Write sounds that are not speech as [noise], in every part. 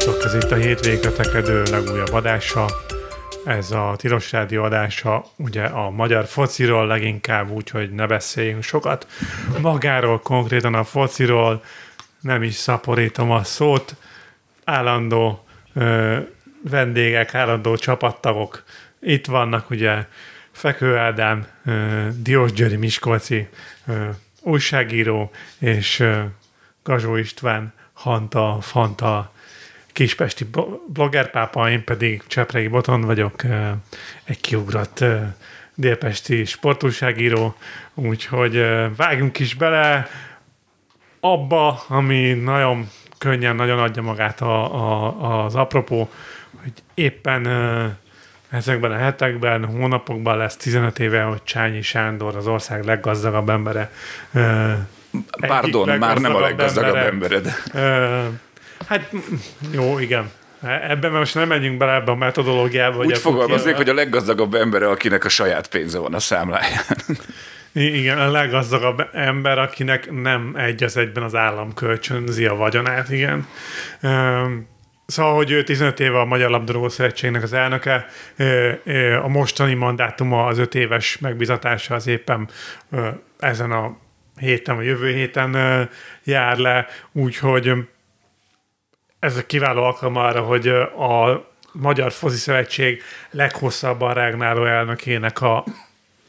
Sziasztok, ez itt a hétvége tekedő legújabb adása. Ez a Tilos Rádió adása, ugye a magyar fociról leginkább úgy, hogy ne beszéljünk sokat. Magáról, konkrétan a fociról nem is szaporítom a szót. Állandó ö, vendégek, állandó csapattagok itt vannak, ugye Fekő Ádám, ö, Diós Györi Miskolci, ö, újságíró, és ö, Gazsó István, Hanta, Fanta, kispesti bloggerpápa, én pedig Csepregi Boton vagyok, egy kiugrott délpesti sportúságíró, úgyhogy vágjunk is bele abba, ami nagyon könnyen, nagyon adja magát a, a, az apropó, hogy éppen ezekben a hetekben, hónapokban lesz 15 éve, hogy Csányi Sándor az ország leggazdagabb embere. Pardon, már nem a leggazdagabb embere. embered. Hát jó, igen. Ebben most nem menjünk bele ebbe a metodológiába. Úgy fogalmaznék, hogy a leggazdagabb embere, akinek a saját pénze van a számláján. Igen, a leggazdagabb ember, akinek nem egy az egyben az állam kölcsönzi a vagyonát, igen. Szóval, hogy ő 15 éve a Magyar Labdarúgó Szövetségnek az elnöke, a mostani mandátuma, az öt éves megbizatása az éppen ezen a héten, vagy jövő héten jár le, úgyhogy ez a kiváló alkalom arra, hogy a Magyar Fozi Szövetség leghosszabban rágnáló elnökének a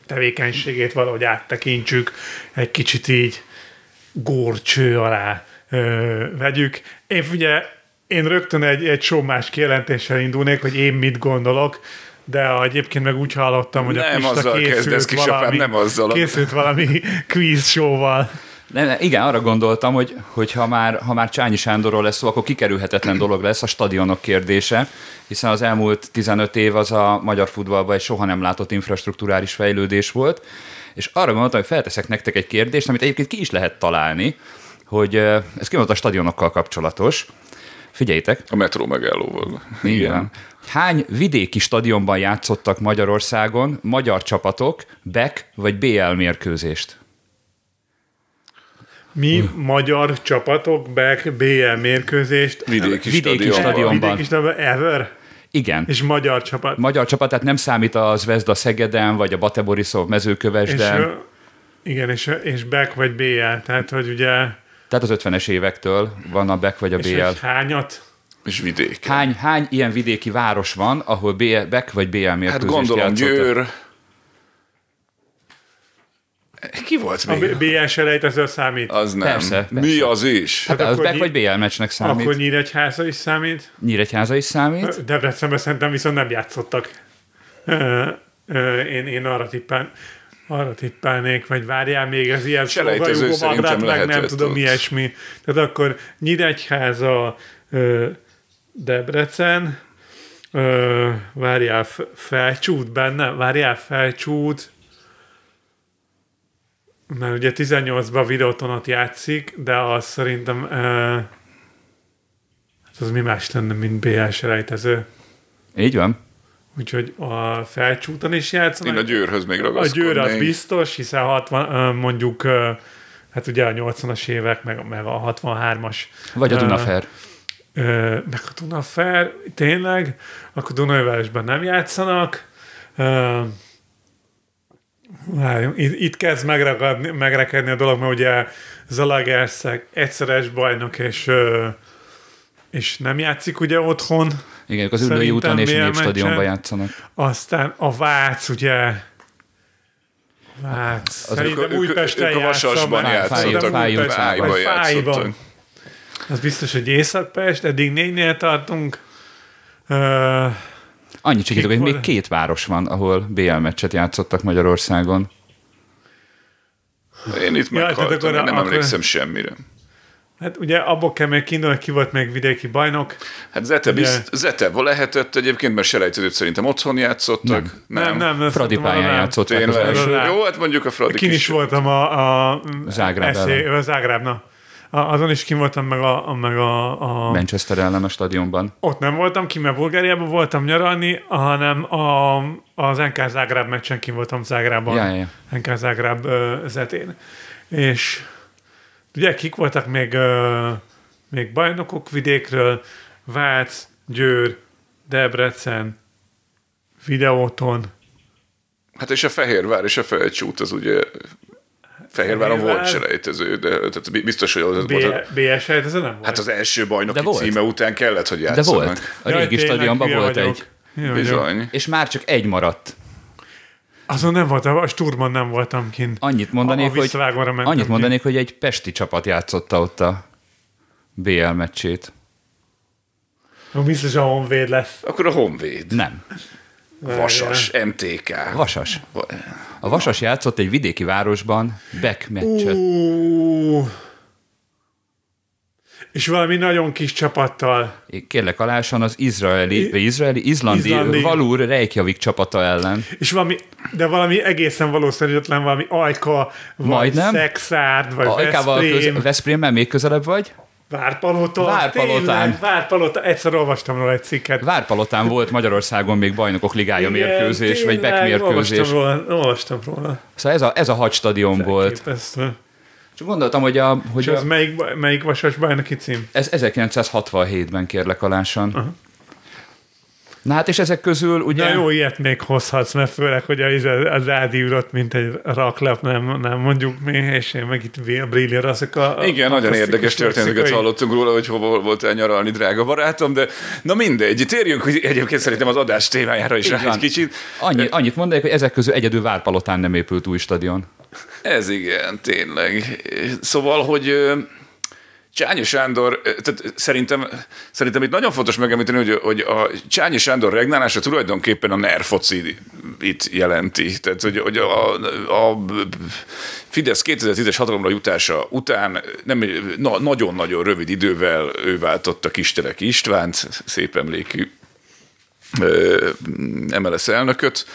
tevékenységét valahogy áttekintsük, egy kicsit így górcső alá ö, vegyük. Én ugye, én rögtön egy, egy más kijelentéssel indulnék, hogy én mit gondolok, de egyébként meg úgy hallottam, hogy nem a Pista készült, valami, nem azzal. készült valami quiz showval. Nem, igen, arra gondoltam, hogy, hogy ha, már, ha már Csányi Sándorról lesz szó, akkor kikerülhetetlen [clears throat] dolog lesz a stadionok kérdése, hiszen az elmúlt 15 év az a magyar futballban egy soha nem látott infrastruktúrális fejlődés volt, és arra gondoltam, hogy felteszek nektek egy kérdést, amit egyébként ki is lehet találni, hogy ez kimondott a stadionokkal kapcsolatos. Figyeljétek. A metró megállóval. Igen. Igen. Hány vidéki stadionban játszottak Magyarországon magyar csapatok BEK vagy BL mérkőzést? Mi magyar csapatok back BL mérkőzést vidéki, vidéki stadionban. Vidéki stadionban ever? Igen. És magyar csapat. Magyar csapat, tehát nem számít az Zvezda Szegeden, vagy a Bate Borisov mezőkövesden. És, igen, és, és back vagy BL, tehát hogy ugye... Tehát az 50-es évektől van a back vagy a BL. És hányat? És vidék. Hány, hány ilyen vidéki város van, ahol BL, back vagy BL mérkőzést Hát gondolom játszottak? Győr, ki volt még? A BL selejtező számít. Az nem. Persze, persze. Mi az is? Hát, hát az Beck vagy BL meccsnek számít. Akkor Nyíregyháza is számít. Nyíregyháza is számít. Debrecenben szerintem viszont nem játszottak. Én, én arra tippel, arra tippelnék, vagy várjál még ez ilyen Selejtező szerintem meg nem tudom, ilyesmi. Tehát akkor Nyíregyháza, Debrecen, várjál, felcsút benne, várjál, felcsút, mert ugye 18-ban videótonat játszik, de az szerintem uh, az mi más lenne, mint BL selejtező. Így van. Úgyhogy a felcsúton is játszanak. Én a győrhöz még ragaszkodnék. A győr az biztos, hiszen 60, mondjuk hát ugye a 80-as évek, meg, meg a 63-as. Vagy a Dunafer. Meg a Dunafer, tényleg. Akkor Dunajvárosban nem játszanak. Várjunk, itt, itt kezd megragadni, megrekedni a dolog, mert ugye Zalagerszeg egyszeres bajnok, és, és nem játszik ugye otthon. Igen, az Ülői úton és Népstadionban játszanak. Aztán a Vác, ugye Vác. Az Szerintem Újpesten ők, ők a Vasasban játszottak. Fájban játszottak. Az biztos, hogy Észak-Pest, eddig négynél tartunk. Uh, Annyit segítek, hogy még két város van, ahol BL meccset játszottak Magyarországon. Én itt ja, meghaltam, én nem akkor... emlékszem semmire. Hát ugye abból kell még kiindulni, ki volt még vidéki bajnok. Hát Zete, ugye... bizt, Zete lehetett egyébként, mert selejtezőt szerintem otthon játszottak. Nem, nem, nem. nem Fradi pályán játszottak. Jó, hát mondjuk a Fradi Kin is voltam a, a Zágráb eszé, Zágráb, na. Azon is kim voltam, meg a, a, meg a, a... Manchester ellen a stadionban. Ott nem voltam ki, mert Bulgáriában voltam nyaralni, hanem a, az NK Zágráb meccsen kim voltam Zágrában. Ja, ja. NK Zágráb zetén. És ugye kik voltak még, uh, még bajnokok vidékről, Vác, Győr, Debrecen, Videóton, Hát és a Fehérvár és a Felcsút az ugye Fehérváron Fehérvár. volt selejtező, de tehát biztos, hogy az B- volt. BS ez nem volt. Hát az első bajnoki De volt. címe után kellett, hogy De játszanak. volt. A Jaj, régi tényleg, stadionban volt vagyok. egy. Vagyok. Bizony. És már csak egy maradt. Azon nem voltam, a Sturmon nem voltam kint. Annyit mondanék, A- a hogy, annyit mondanék, hogy egy pesti csapat játszotta ott a BL meccsét. Biztos a Honvéd lesz. Akkor a Honvéd. Nem. Vasas, MTK. Vasas. A Vasas játszott egy vidéki városban back meccset. Ú. És valami nagyon kis csapattal. Kérlek alásan az izraeli, vagy izraeli, izlandi, Izlandi. Valur Reykjavik csapata ellen. És valami, de valami egészen valószerűtlen, valami Ajka, vagy Majdnem. Szexárd, vagy Ajkával Veszprém, köz, Veszprémmel még közelebb vagy? Várpalota. Várpalotán. Tényleg, Várpalota. Egyszer olvastam róla egy cikket. Várpalotán volt Magyarországon még bajnokok ligája mérkőzés, vagy back tényleg, mérkőzés. Olvastam róla. Olvastam róla. Szóval ez a, ez a hat stadion volt. Csak gondoltam, hogy, a, hogy És a, az melyik, melyik vasas bajnoki cím? ez 1967-ben kérlek alásan. Na hát és ezek közül ugye... Na jó, ilyet még hozhatsz, mert főleg, hogy az, az Ádi ürött, mint egy raklap, nem, nem mondjuk mi, és én meg itt brillier azok a... Igen, a nagyon érdekes történeteket hallottunk róla, hogy hova voltál nyaralni, drága barátom, de na mindegy, térjünk hogy egyébként szerintem az adás témájára is Így rá van. egy kicsit. Annyi, annyit mondanék, hogy ezek közül egyedül Várpalotán nem épült új stadion. Ez igen, tényleg. Szóval, hogy Csányi Sándor, tehát szerintem, szerintem itt nagyon fontos megemlíteni, hogy, hogy a Csányi Sándor regnálása tulajdonképpen a NER foci itt jelenti. Tehát, hogy, hogy a, a Fidesz 2010-es hatalomra jutása után nem, na, nagyon-nagyon rövid idővel ő váltotta Kistelek Istvánt, szép emlékű MLS elnököt,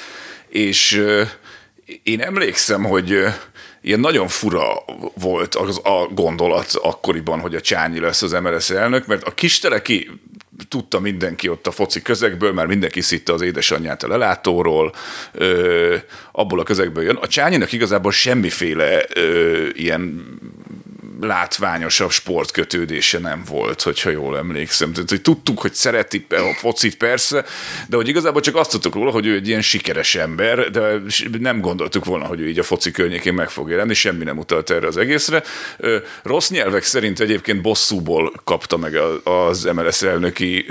és én emlékszem, hogy ilyen nagyon fura volt az a gondolat akkoriban, hogy a Csányi lesz az MLS elnök, mert a Kisteleki tudta mindenki ott a foci közegből, már mindenki szitta az édesanyját a lelátóról, ö, abból a közegből jön. A Csányinak igazából semmiféle ö, ilyen látványosabb sportkötődése nem volt, hogyha jól emlékszem. Tehát, hogy tudtuk, hogy szereti a focit persze, de hogy igazából csak azt tudtuk róla, hogy ő egy ilyen sikeres ember, de nem gondoltuk volna, hogy ő így a foci környékén meg fog jelenni, semmi nem utalt erre az egészre. Rossz nyelvek szerint egyébként bosszúból kapta meg az MLS elnöki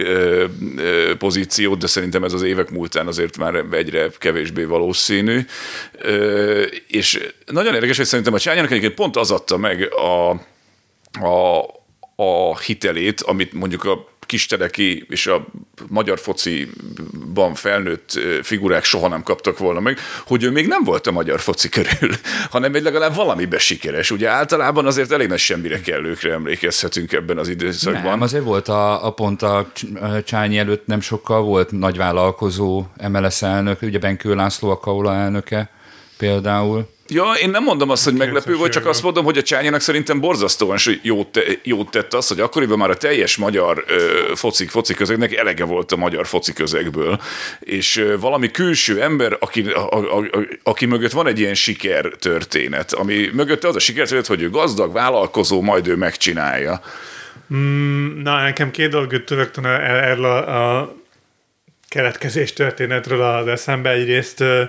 pozíciót, de szerintem ez az évek múltán azért már egyre kevésbé valószínű. És nagyon érdekes, hogy szerintem a Csányának egyébként pont az adta meg a, a, a hitelét, amit mondjuk a kisteleki és a magyar fociban felnőtt figurák soha nem kaptak volna meg, hogy ő még nem volt a magyar foci körül, [laughs] hanem egy legalább valamiben sikeres. Ugye általában azért elég nagy semmire kellőkre emlékezhetünk ebben az időszakban. Nem, azért volt a, a pont a Csányi előtt nem sokkal volt nagyvállalkozó MLS elnök, ugye Benkő László a Kaula elnöke például. Ja, én nem mondom azt, hogy meglepő volt, csak azt mondom, hogy a Csányának szerintem borzasztóan jót, te, jót tett az, hogy akkoriban már a teljes magyar ö, foci, foci közegnek elege volt a magyar foci közegből. És ö, valami külső ember, aki, a, a, a, aki mögött van egy ilyen siker történet, ami mögötte az a siker történet, hogy ő gazdag, vállalkozó, majd ő megcsinálja. Na, nekem két dolog jött rögtön erről a, a keletkezés történetről az eszembe. Egyrészt ö,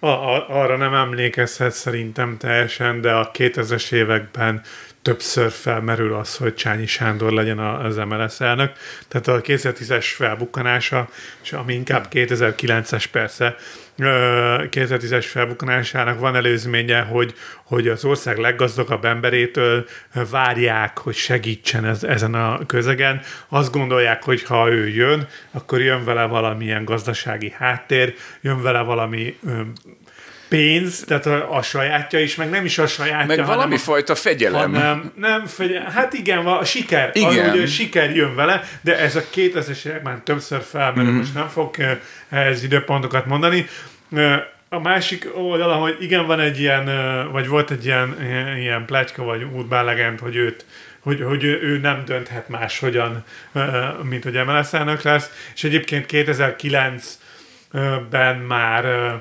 a, a, arra nem emlékezhet szerintem teljesen, de a 2000-es években többször felmerül az, hogy Csányi Sándor legyen az MLS elnök. Tehát a 2010-es felbukkanása, és ami inkább 2009-es persze, 2010-es felbukkanásának van előzménye, hogy, hogy az ország leggazdagabb emberétől várják, hogy segítsen ez, ezen a közegen. Azt gondolják, hogy ha ő jön, akkor jön vele valamilyen gazdasági háttér, jön vele valami pénz, tehát a, a sajátja is, meg nem is a sajátja, Meg hanem valami a, fajta fegyelem. hanem, nem, figyelj, hát igen, a siker, Igen. hogy a siker jön vele, de ez a 2000-es évek már többször felmerül, mm. most nem fog eh, ehhez időpontokat mondani. Eh, A másik oldala, hogy igen, van egy ilyen, eh, vagy volt egy ilyen, ilyen, pletyka, vagy urbán legend, hogy őt hogy, hogy ő, ő nem dönthet máshogyan, mint hogy MLS elnök lesz, és egyébként 2009-ben már eh,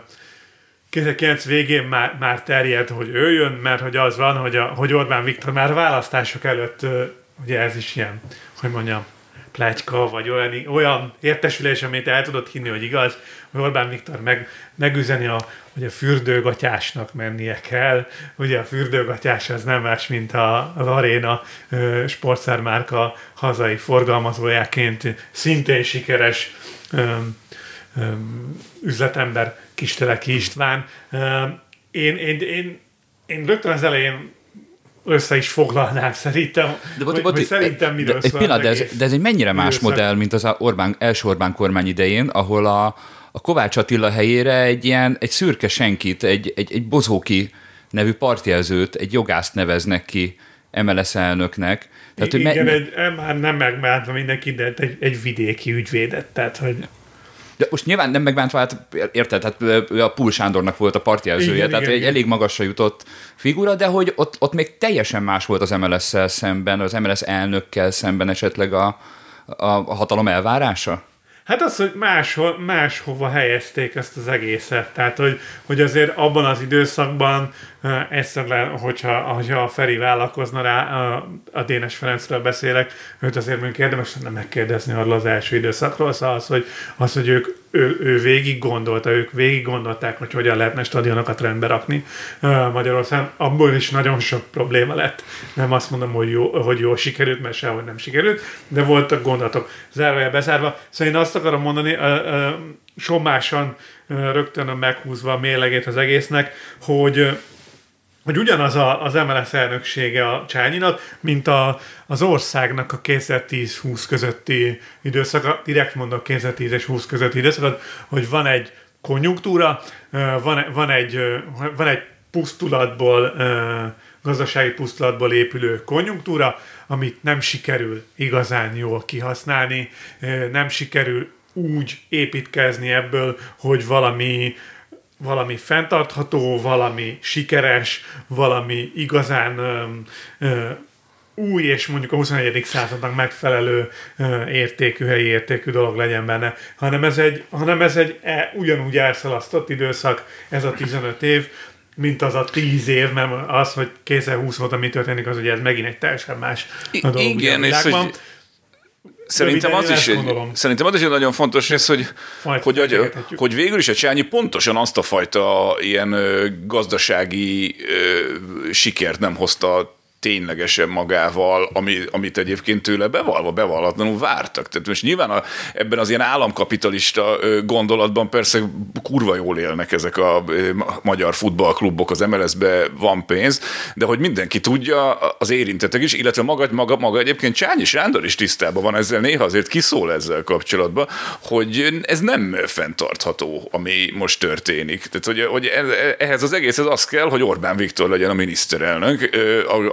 2009 végén már, már terjed, hogy ő jön, mert hogy az van, hogy, a, hogy Orbán Viktor már választások előtt, ö, ugye ez is ilyen, hogy mondjam, plátyka, vagy olyan, olyan értesülés, amit el tudod hinni, hogy igaz, hogy Orbán Viktor meg, megüzeni, a, hogy a fürdőgatyásnak mennie kell. Ugye a fürdőgatyás az nem más, mint a, az Aréna sportszermárka hazai forgalmazójáként szintén sikeres öm, üzletember Kisteleki István. Én, én, én, én rögtön az elején össze is foglalnám szerintem, de, hogy, hogy szerintem miről de, egy pillanat, de ez, de ez egy mennyire más időszak. modell, mint az Orbán, első Orbán kormány idején, ahol a, a Kovács Attila helyére egy ilyen, egy szürke senkit, egy, egy, egy bozóki nevű partjelzőt, egy jogászt neveznek ki MLS elnöknek. Tehát, I- igen, me- egy, már nem megmártva mindenki, de egy, egy vidéki ügyvédet, tehát hogy... De most nyilván nem megbántva, hát érted, hát a Pul Sándornak volt a partjelzője, igen, tehát igen, egy igen. elég magasra jutott figura, de hogy ott, ott még teljesen más volt az MLS-szel szemben, az MLS elnökkel szemben esetleg a, a, a hatalom elvárása? Hát az, hogy máshol, máshova helyezték ezt az egészet. Tehát, hogy, hogy azért abban az időszakban egyszerűen, hogyha, hogyha a Feri vállalkozna rá, a, a Dénes Ferencről beszélek, őt azért még érdemes lenne megkérdezni arról az első időszakról, szóval az, hogy, az, hogy ők, ő, ő végig gondolta, ők végig gondolták, hogy hogyan lehetne stadionokat rendbe rakni Magyarországon. Abból is nagyon sok probléma lett. Nem azt mondom, hogy jó, hogy jó sikerült, mert sehogy nem sikerült, de voltak gondolatok. Zárójel bezárva. Szóval én azt akarom mondani, somásan rögtön meghúzva a mérlegét az egésznek, hogy hogy ugyanaz a, az MLS elnöksége a Csányinak, mint a, az országnak a 2010-20 közötti időszaka, direkt mondok 2010 és 20 közötti időszakot, hogy van egy konjunktúra, van, van, egy, van egy pusztulatból, gazdasági pusztulatból épülő konjunktúra, amit nem sikerül igazán jól kihasználni, nem sikerül úgy építkezni ebből, hogy valami valami fenntartható, valami sikeres, valami igazán ö, ö, új és mondjuk a 21. századnak megfelelő ö, értékű, helyi értékű dolog legyen benne, hanem ez egy, hanem ez egy e, ugyanúgy elszalasztott időszak, ez a 15 év, mint az a 10 év, mert az, hogy 2020 óta mi történik, az ugye ez megint egy teljesen más dolog. Igen, és hogy Szerintem az, is egy, szerintem az is egy nagyon fontos rész, hogy, hogy, hogy, hogy végül is a Csányi pontosan azt a fajta ilyen gazdasági ö, sikert nem hozta ténylegesen magával, ami, amit egyébként tőle bevalva, bevallatlanul vártak. Tehát most nyilván a, ebben az ilyen államkapitalista gondolatban persze kurva jól élnek ezek a magyar futballklubok, az MLS-be van pénz, de hogy mindenki tudja, az érintettek is, illetve maga, maga, maga egyébként Csányi Sándor is tisztában van ezzel, néha azért kiszól ezzel kapcsolatban, hogy ez nem fenntartható, ami most történik. Tehát, hogy, hogy ehhez az egészhez az kell, hogy Orbán Viktor legyen a miniszterelnök,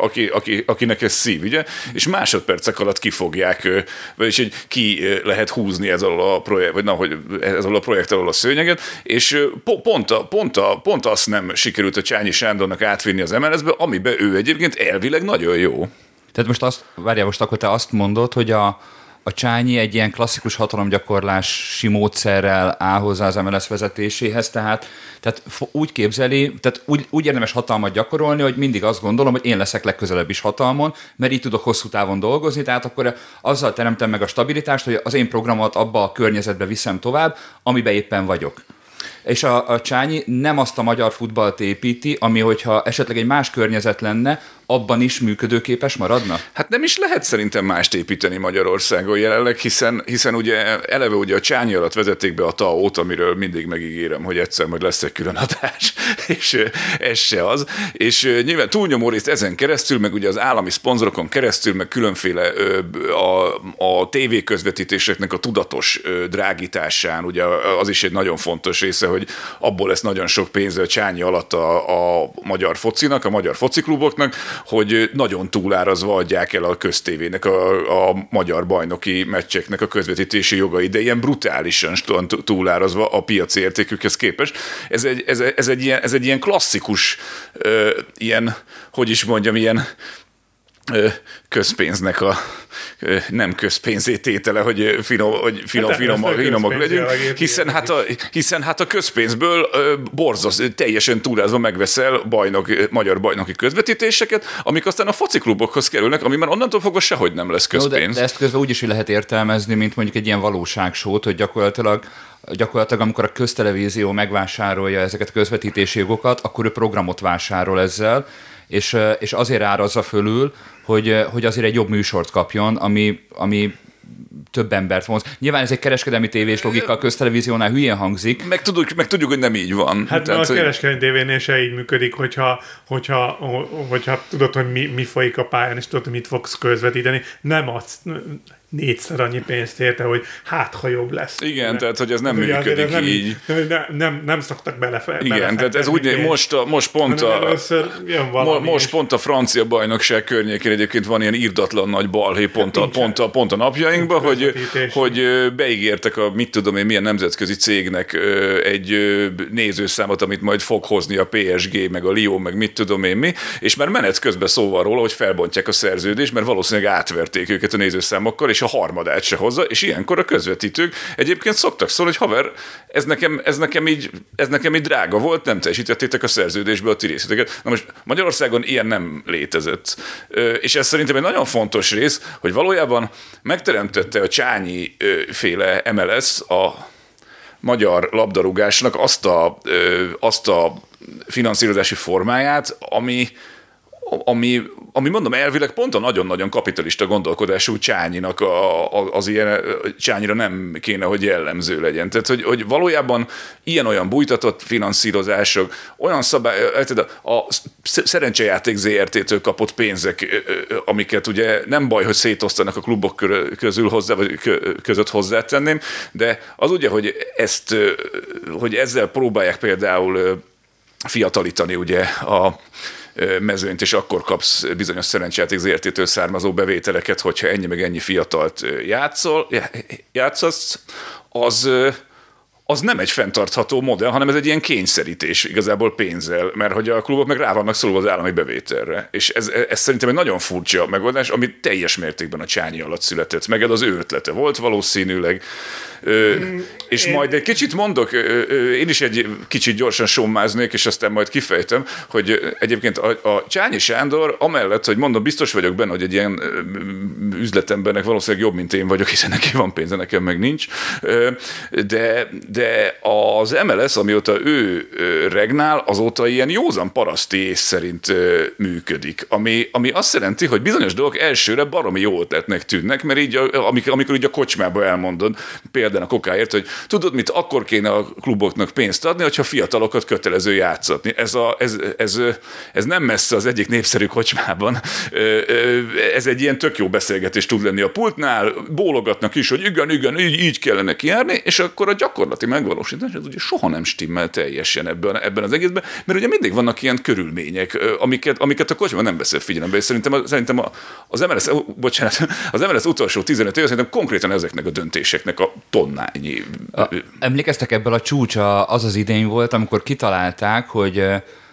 aki aki, aki, akinek ez szív, ugye? És másodpercek alatt kifogják, vagyis hogy ki lehet húzni ez alól a projekt, vagy na, hogy ez alól a projekt alól a szőnyeget, és pont, a, pont, a, pont azt nem sikerült a Csányi Sándornak átvinni az MLS-be, amiben ő egyébként elvileg nagyon jó. Tehát most azt, várjál, most akkor te azt mondod, hogy a, a Csányi egy ilyen klasszikus hatalomgyakorlási módszerrel áll hozzá az MLS vezetéséhez, tehát, tehát úgy képzeli, tehát úgy, úgy érdemes hatalmat gyakorolni, hogy mindig azt gondolom, hogy én leszek legközelebb is hatalmon, mert így tudok hosszú távon dolgozni, tehát akkor azzal teremtem meg a stabilitást, hogy az én programot abba a környezetbe viszem tovább, amiben éppen vagyok. És a, a Csányi nem azt a magyar futballt építi, ami hogyha esetleg egy más környezet lenne, abban is működőképes maradna? Hát nem is lehet szerintem mást építeni Magyarországon jelenleg, hiszen, hiszen ugye eleve ugye a Csányi alatt vezették be a TAO-t, amiről mindig megígérem, hogy egyszer majd lesz egy külön adás, [laughs] és ez se az. És nyilván túlnyomó részt ezen keresztül, meg ugye az állami szponzorokon keresztül, meg különféle a, a TV közvetítéseknek a tudatos drágításán, ugye az is egy nagyon fontos része, hogy abból lesz nagyon sok pénz a Csányi alatt a, a magyar focinak, a magyar focikluboknak, hogy nagyon túlárazva adják el a köztévének a, a magyar bajnoki meccseknek a közvetítési jogai, de ilyen brutálisan túlárazva a piaci értékükhez képest. Ez egy, ez, ez egy, ilyen, ez egy ilyen klasszikus, ö, ilyen, hogy is mondjam, ilyen közpénznek a nem közpénzététele, hogy finom, hogy finom, Hát finom, finomak legyünk, hiszen hát, a, hiszen hát a közpénzből borzasz, teljesen túrázva megveszel bajnok, magyar bajnoki közvetítéseket, amik aztán a fociklubokhoz kerülnek, ami már onnantól fogva sehogy nem lesz Jó, de, közpénz. de ezt közben úgy is lehet értelmezni, mint mondjuk egy ilyen valóságsót, hogy gyakorlatilag gyakorlatilag amikor a köztelevízió megvásárolja ezeket a közvetítési jogokat, akkor ő programot vásárol ezzel, és, és azért árazza fölül, hogy, hogy azért egy jobb műsort kapjon, ami, ami több embert vonz. Nyilván ez egy kereskedelmi tévés logika, a köztelevíziónál hülyén hangzik. Meg tudjuk, meg tudjuk, hogy nem így van. Hát Tehát, a kereskedelmi tévénél se így működik, hogyha, hogyha, hogyha tudod, hogy mi, mi folyik a pályán, és tudod, hogy mit fogsz közvetíteni, nem adsz négyszer annyi pénzt érte, hogy hát, ha jobb lesz. Igen, tehát, hogy ez nem működik ez nem, így. Nem, nem, nem szoktak belefe, Igen, tehát ez úgy, most, a, most pont a, Mo- Most és- pont a francia bajnokság környékén egyébként van ilyen írdatlan nagy balhé pont a, pont a, pont a napjainkban, hogy, hogy beígértek a mit tudom én milyen nemzetközi cégnek egy nézőszámot, amit majd fog hozni a PSG, meg a Lyon, meg mit tudom én mi, és már menet közben szó van róla, hogy felbontják a szerződést, mert valószínűleg átverték őket a nézőszámokkal, és a harmadát se hozza, és ilyenkor a közvetítők egyébként szoktak szólni, hogy haver, ez nekem, ez nekem, így, ez nekem így drága volt, nem teljesítettétek a szerződésbe a ti részleteket. Na most Magyarországon ilyen nem létezett. És ez szerintem egy nagyon fontos rész, hogy valójában megteremtette a Csányi féle MLS a magyar labdarúgásnak azt a, azt a finanszírozási formáját, ami, ami, ami mondom elvileg pont a nagyon-nagyon kapitalista gondolkodású Csányinak a, a, az ilyen, Csányira nem kéne, hogy jellemző legyen. Tehát, hogy, hogy valójában ilyen-olyan bújtatott finanszírozások, olyan szabály, a, a szerencsejáték ZRT-től kapott pénzek, amiket ugye nem baj, hogy szétosztanak a klubok közül hozzá, vagy kö- között hozzátenném, de az ugye, hogy ezt, hogy ezzel próbálják például fiatalítani ugye a mezőnyt, és akkor kapsz bizonyos szerencsejáték ZRT-től származó bevételeket, hogyha ennyi meg ennyi fiatalt játszol, já- játszasz, az, az nem egy fenntartható modell, hanem ez egy ilyen kényszerítés igazából pénzzel, mert hogy a klubok meg rá vannak szólva az állami bevételre. És ez, ez szerintem egy nagyon furcsa megoldás, ami teljes mértékben a csányi alatt született. Meg ez az ő ötlete volt valószínűleg. Ö, és én- majd egy kicsit mondok, ö, ö, én is egy kicsit gyorsan sommáznék, és aztán majd kifejtem, hogy egyébként a, a Csányi Sándor, amellett, hogy mondom, biztos vagyok benne, hogy egy ilyen üzletembernek valószínűleg jobb, mint én vagyok, hiszen neki van pénze, nekem meg nincs. De, de az MLS, amióta ő regnál, azóta ilyen józan paraszti ész szerint működik, ami, ami azt jelenti, hogy bizonyos dolgok elsőre baromi jó ötletnek tűnnek, mert így, amikor, amikor így a kocsmába elmondod, például a kokáért, hogy tudod mit, akkor kéne a kluboknak pénzt adni, hogyha fiatalokat kötelező játszatni. Ez, a, ez, ez, ez nem messze az egyik népszerű kocsmában. Ez egy ilyen tök jó beszélgetés tud lenni a pultnál, bólogatnak is, hogy igen, igen, így, így kellene kijárni, és akkor a gyakorlati megvalósítás az ugye soha nem stimmel teljesen ebben, ebben az egészben, mert ugye mindig vannak ilyen körülmények, amiket, amiket a kocsma nem veszel figyelembe, és szerintem, szerintem az MLS, bocsánat, [laughs] az MLS utolsó 15 év szerintem konkrétan ezeknek a döntéseknek a tonnányi. A, emlékeztek ebből a csúcsa az az idény volt, amikor kitalálták, hogy,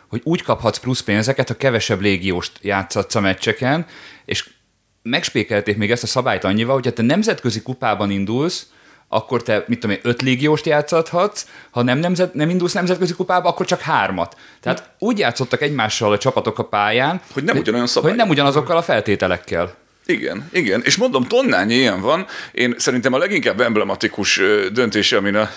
hogy úgy kaphatsz plusz pénzeket, ha kevesebb légióst játszatsz a meccseken, és megspékelték még ezt a szabályt annyival, hogy ha te nemzetközi kupában indulsz, akkor te, mit tudom én, öt légióst játszhatsz, ha nem, nemzet, nem indulsz nemzetközi kupába, akkor csak hármat. Tehát úgy játszottak egymással a csapatok a pályán, Hogy nem ugyanolyan hogy szabályok. nem ugyanazokkal a feltételekkel. Igen, igen. És mondom, tonnányi ilyen van. Én szerintem a leginkább emblematikus döntése, amin a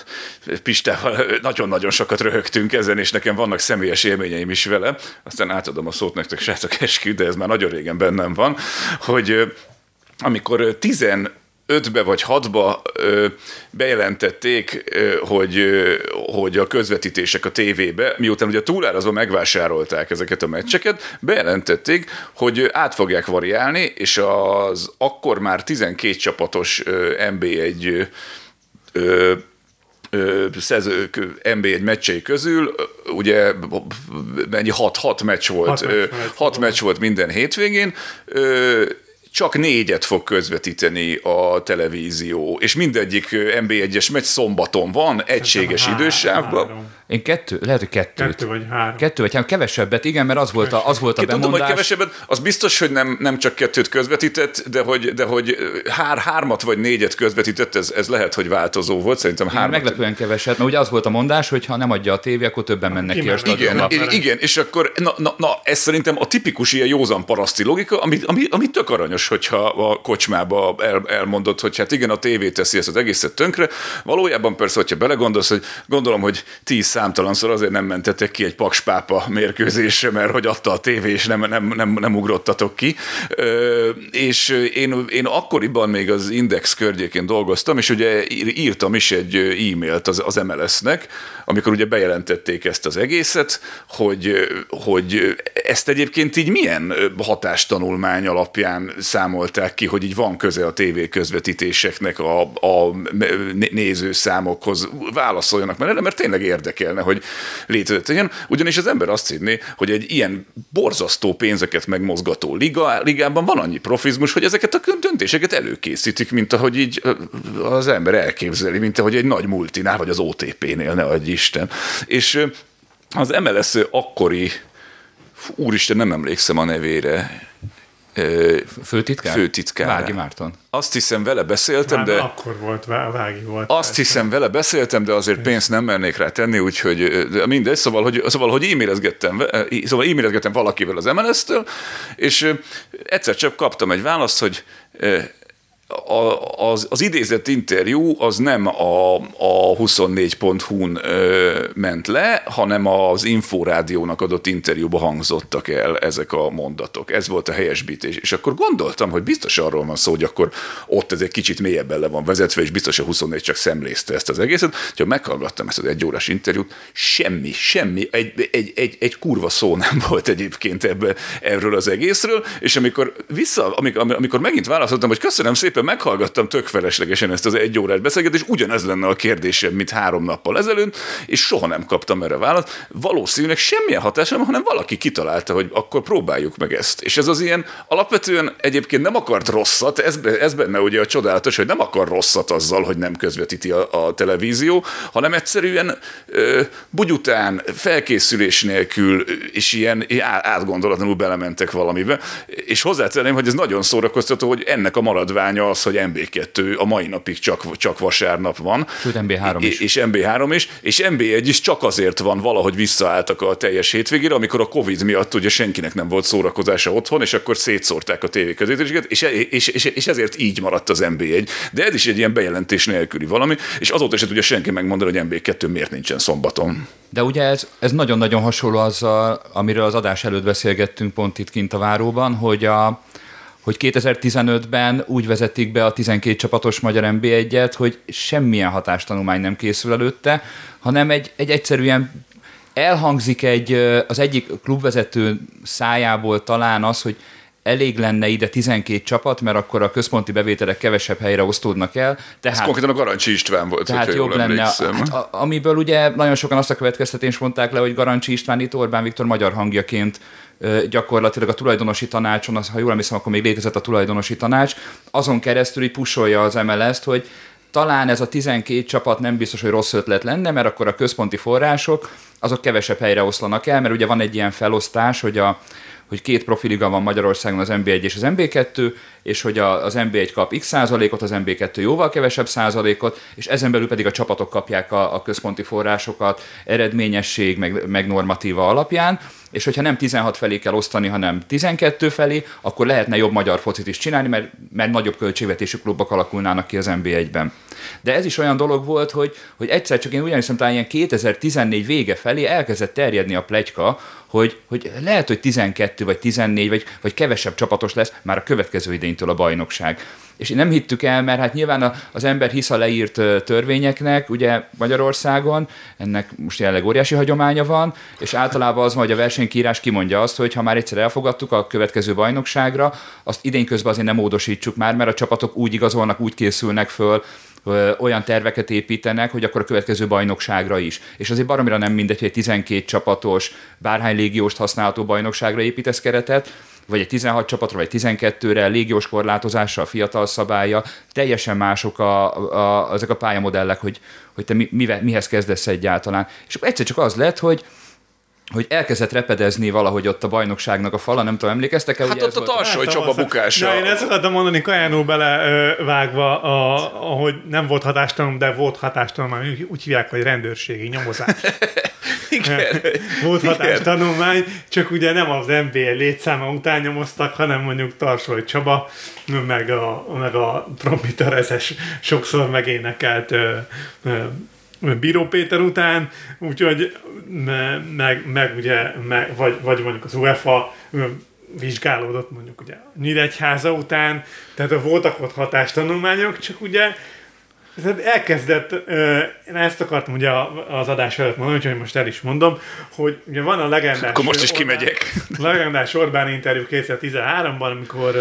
Pistával nagyon-nagyon sokat röhögtünk ezen, és nekem vannak személyes élményeim is vele. Aztán átadom a szót nektek, srácok, eskü, de ez már nagyon régen bennem van, hogy amikor 15 ötbe vagy hatba ö, bejelentették, ö, hogy, ö, hogy a közvetítések a tévébe, miután ugye túlárazva megvásárolták ezeket a meccseket, bejelentették, hogy át fogják variálni, és az akkor már 12 csapatos ö, NB1 ö, ö, szező, NB1 meccsei közül, ugye mennyi 6 meccs volt, Hat meccs, ö, meccs volt. minden hétvégén, csak négyet fog közvetíteni a televízió, és mindegyik NB1-es meccs szombaton. Van, egységes idősávban. Én kettő, lehet, hogy kettőt. Kettő vagy három. Kettő vagy három, kevesebbet, igen, mert az volt a, az volt a Én tudom, hogy bemondás. kevesebbet, az biztos, hogy nem, nem csak kettőt közvetített, de hogy, de hogy hár, hármat vagy négyet közvetített, ez, ez lehet, hogy változó volt. Szerintem Igen, hármat. meglepően keveset, mert ugye az volt a mondás, hogy ha nem adja a tévé, akkor többen mennek ki a. Igen, igen, és akkor, na, na, na, ez szerintem a tipikus ilyen józan paraszti logika, ami, ami, ami tök aranyos, hogyha a kocsmába el, elmondod, hogy hát igen, a tévé teszi ezt az egészet tönkre. Valójában persze, hogyha belegondolsz, hogy gondolom, hogy tíz számtalanszor azért nem mentetek ki egy pakspápa mérkőzésre, mert hogy adta a tévé, és nem, nem, nem, nem ugrottatok ki. Ö, és én, én akkoriban még az Index környékén dolgoztam, és ugye ír- írtam is egy e-mailt az, az MLS-nek, amikor ugye bejelentették ezt az egészet, hogy, hogy ezt egyébként így milyen hatástanulmány alapján számolták ki, hogy így van köze a tévé közvetítéseknek a, a nézőszámokhoz. Válaszoljanak erre, mert tényleg érdekelne, hogy létezett ilyen. Ugyanis az ember azt hinné, hogy egy ilyen borzasztó pénzeket megmozgató liga, ligában van annyi profizmus, hogy ezeket a döntéseket előkészítik, mint ahogy így az ember elképzeli, mint ahogy egy nagy multinál, vagy az OTP-nél, ne adj Isten. És az MLS akkori, úristen, nem emlékszem a nevére, Főtitkár? Főtitkár. Vági Márton. Azt hiszem, vele beszéltem, Már de... akkor volt, Vá- Vági volt. Azt hiszem, vele beszéltem, de azért pénzt nem mernék rá tenni, úgyhogy de mindegy, szóval, hogy, szóval, hogy e-mailezgettem, szóval e-mailezgettem valakivel az MLS-től, és egyszer csak kaptam egy választ, hogy a, az, az idézett interjú az nem a, a 24.hu-n ö, ment le, hanem az Inforádiónak adott interjúba hangzottak el ezek a mondatok. Ez volt a helyesbítés. És akkor gondoltam, hogy biztos arról van szó, hogy akkor ott ez egy kicsit mélyebben le van vezetve, és biztos a 24 csak szemlézte ezt az egészet. Ha meghallgattam ezt az egyórás interjút, semmi, semmi, egy, egy, egy, egy kurva szó nem volt egyébként ebbe, erről az egészről, és amikor vissza, amikor, amikor megint válaszoltam, hogy köszönöm szépen, meghallgattam tök feleslegesen ezt az egy órát beszélgetést, és ugyanez lenne a kérdésem, mint három nappal ezelőtt, és soha nem kaptam erre választ. Valószínűleg semmilyen hatásom, hanem valaki kitalálta, hogy akkor próbáljuk meg ezt. És ez az ilyen alapvetően egyébként nem akart rosszat, ez, ez benne ugye a csodálatos, hogy nem akar rosszat azzal, hogy nem közvetíti a, a televízió, hanem egyszerűen ö, bugyután, felkészülés nélkül, és ilyen átgondolatlanul belementek valamibe. És hozzátenném, hogy ez nagyon szórakoztató, hogy ennek a maradványa az, hogy MB2 a mai napig csak, csak vasárnap van. Sőt, MB3 is. És MB3 is, és MB1 is csak azért van, valahogy visszaálltak a teljes hétvégére, amikor a Covid miatt ugye senkinek nem volt szórakozása otthon, és akkor szétszórták a tévéközvetítéseket, és, és, és, és ezért így maradt az MB1. De ez is egy ilyen bejelentés nélküli valami, és azóta se tudja senki megmondani, hogy MB2 miért nincsen szombaton. De ugye ez, ez nagyon-nagyon hasonló azzal, amiről az adás előtt beszélgettünk pont itt kint a váróban, hogy a, hogy 2015-ben úgy vezetik be a 12 csapatos magyar NB1-et, hogy semmilyen hatástanulmány nem készül előtte, hanem egy, egy egyszerűen elhangzik egy, az egyik klubvezető szájából talán az, hogy elég lenne ide 12 csapat, mert akkor a központi bevételek kevesebb helyre osztódnak el. Tehát, Ez konkrétan a Garancsi István volt, tehát jobb jól lenne, hát, a, amiből ugye nagyon sokan azt a következtetést mondták le, hogy Garancsi István itt Orbán Viktor magyar hangjaként gyakorlatilag a tulajdonosi tanácson, az, ha jól emlékszem, akkor még létezett a tulajdonosi tanács, azon keresztül így pusolja az MLS-t, hogy talán ez a 12 csapat nem biztos, hogy rossz ötlet lenne, mert akkor a központi források azok kevesebb helyre oszlanak el, mert ugye van egy ilyen felosztás, hogy a hogy két profiliga van Magyarországon, az MB1 és az MB2, és hogy a, az MB1 kap x százalékot, az MB2 jóval kevesebb százalékot, és ezen belül pedig a csapatok kapják a, a központi forrásokat eredményesség, meg, meg normatíva alapján, és hogyha nem 16 felé kell osztani, hanem 12 felé, akkor lehetne jobb magyar focit is csinálni, mert, mert nagyobb költségvetésű klubok alakulnának ki az NB1-ben. De ez is olyan dolog volt, hogy, hogy egyszer csak én ugyanis talán ilyen 2014 vége felé elkezdett terjedni a plegyka, hogy, hogy lehet, hogy 12 vagy 14 vagy, vagy kevesebb csapatos lesz már a következő idénytől a bajnokság. És nem hittük el, mert hát nyilván az ember hisz a leírt törvényeknek, ugye Magyarországon, ennek most jelenleg óriási hagyománya van, és általában az hogy a versenykírás kimondja azt, hogy ha már egyszer elfogadtuk a következő bajnokságra, azt idén közben azért nem módosítsuk már, mert a csapatok úgy igazolnak, úgy készülnek föl, olyan terveket építenek, hogy akkor a következő bajnokságra is. És azért baromira nem mindegy, hogy egy 12 csapatos, bárhány légióst használható bajnokságra építesz keretet, vagy egy 16 csapatra, vagy 12-re, légiós korlátozással, fiatal szabálya, teljesen mások a, a, ezek a pályamodellek, hogy, hogy te mi, mivel, mihez kezdesz egyáltalán. És akkor egyszer csak az lett, hogy hogy elkezdett repedezni valahogy ott a bajnokságnak a fala, nem tudom, emlékeztek el? Hát ott a Tarsoly Csaba bukása. Ja, én ezt akartam mondani, Kajánul bele ö, vágva, a, ahogy nem volt hatástalan, de volt hatástalan, úgy, úgy hívják, hogy rendőrségi nyomozás. [laughs] Igen. volt hatástanulmány, csak ugye nem az NBA létszáma után nyomoztak, hanem mondjuk Tarsoly Csaba, meg a, meg a trombiterezes sokszor megénekelt ö, ö, Bíró Péter után, úgyhogy me, meg, meg ugye, meg, vagy, vagy mondjuk az UEFA vizsgálódott mondjuk ugye Nyíregyháza után, tehát voltak ott hatástanulmányok, csak ugye tehát elkezdett, én ezt akartam ugye az adás előtt mondani, úgyhogy most el is mondom, hogy ugye van a legendás... Akkor most is kimegyek. Orbán, legendás Orbán interjú 2013-ban, amikor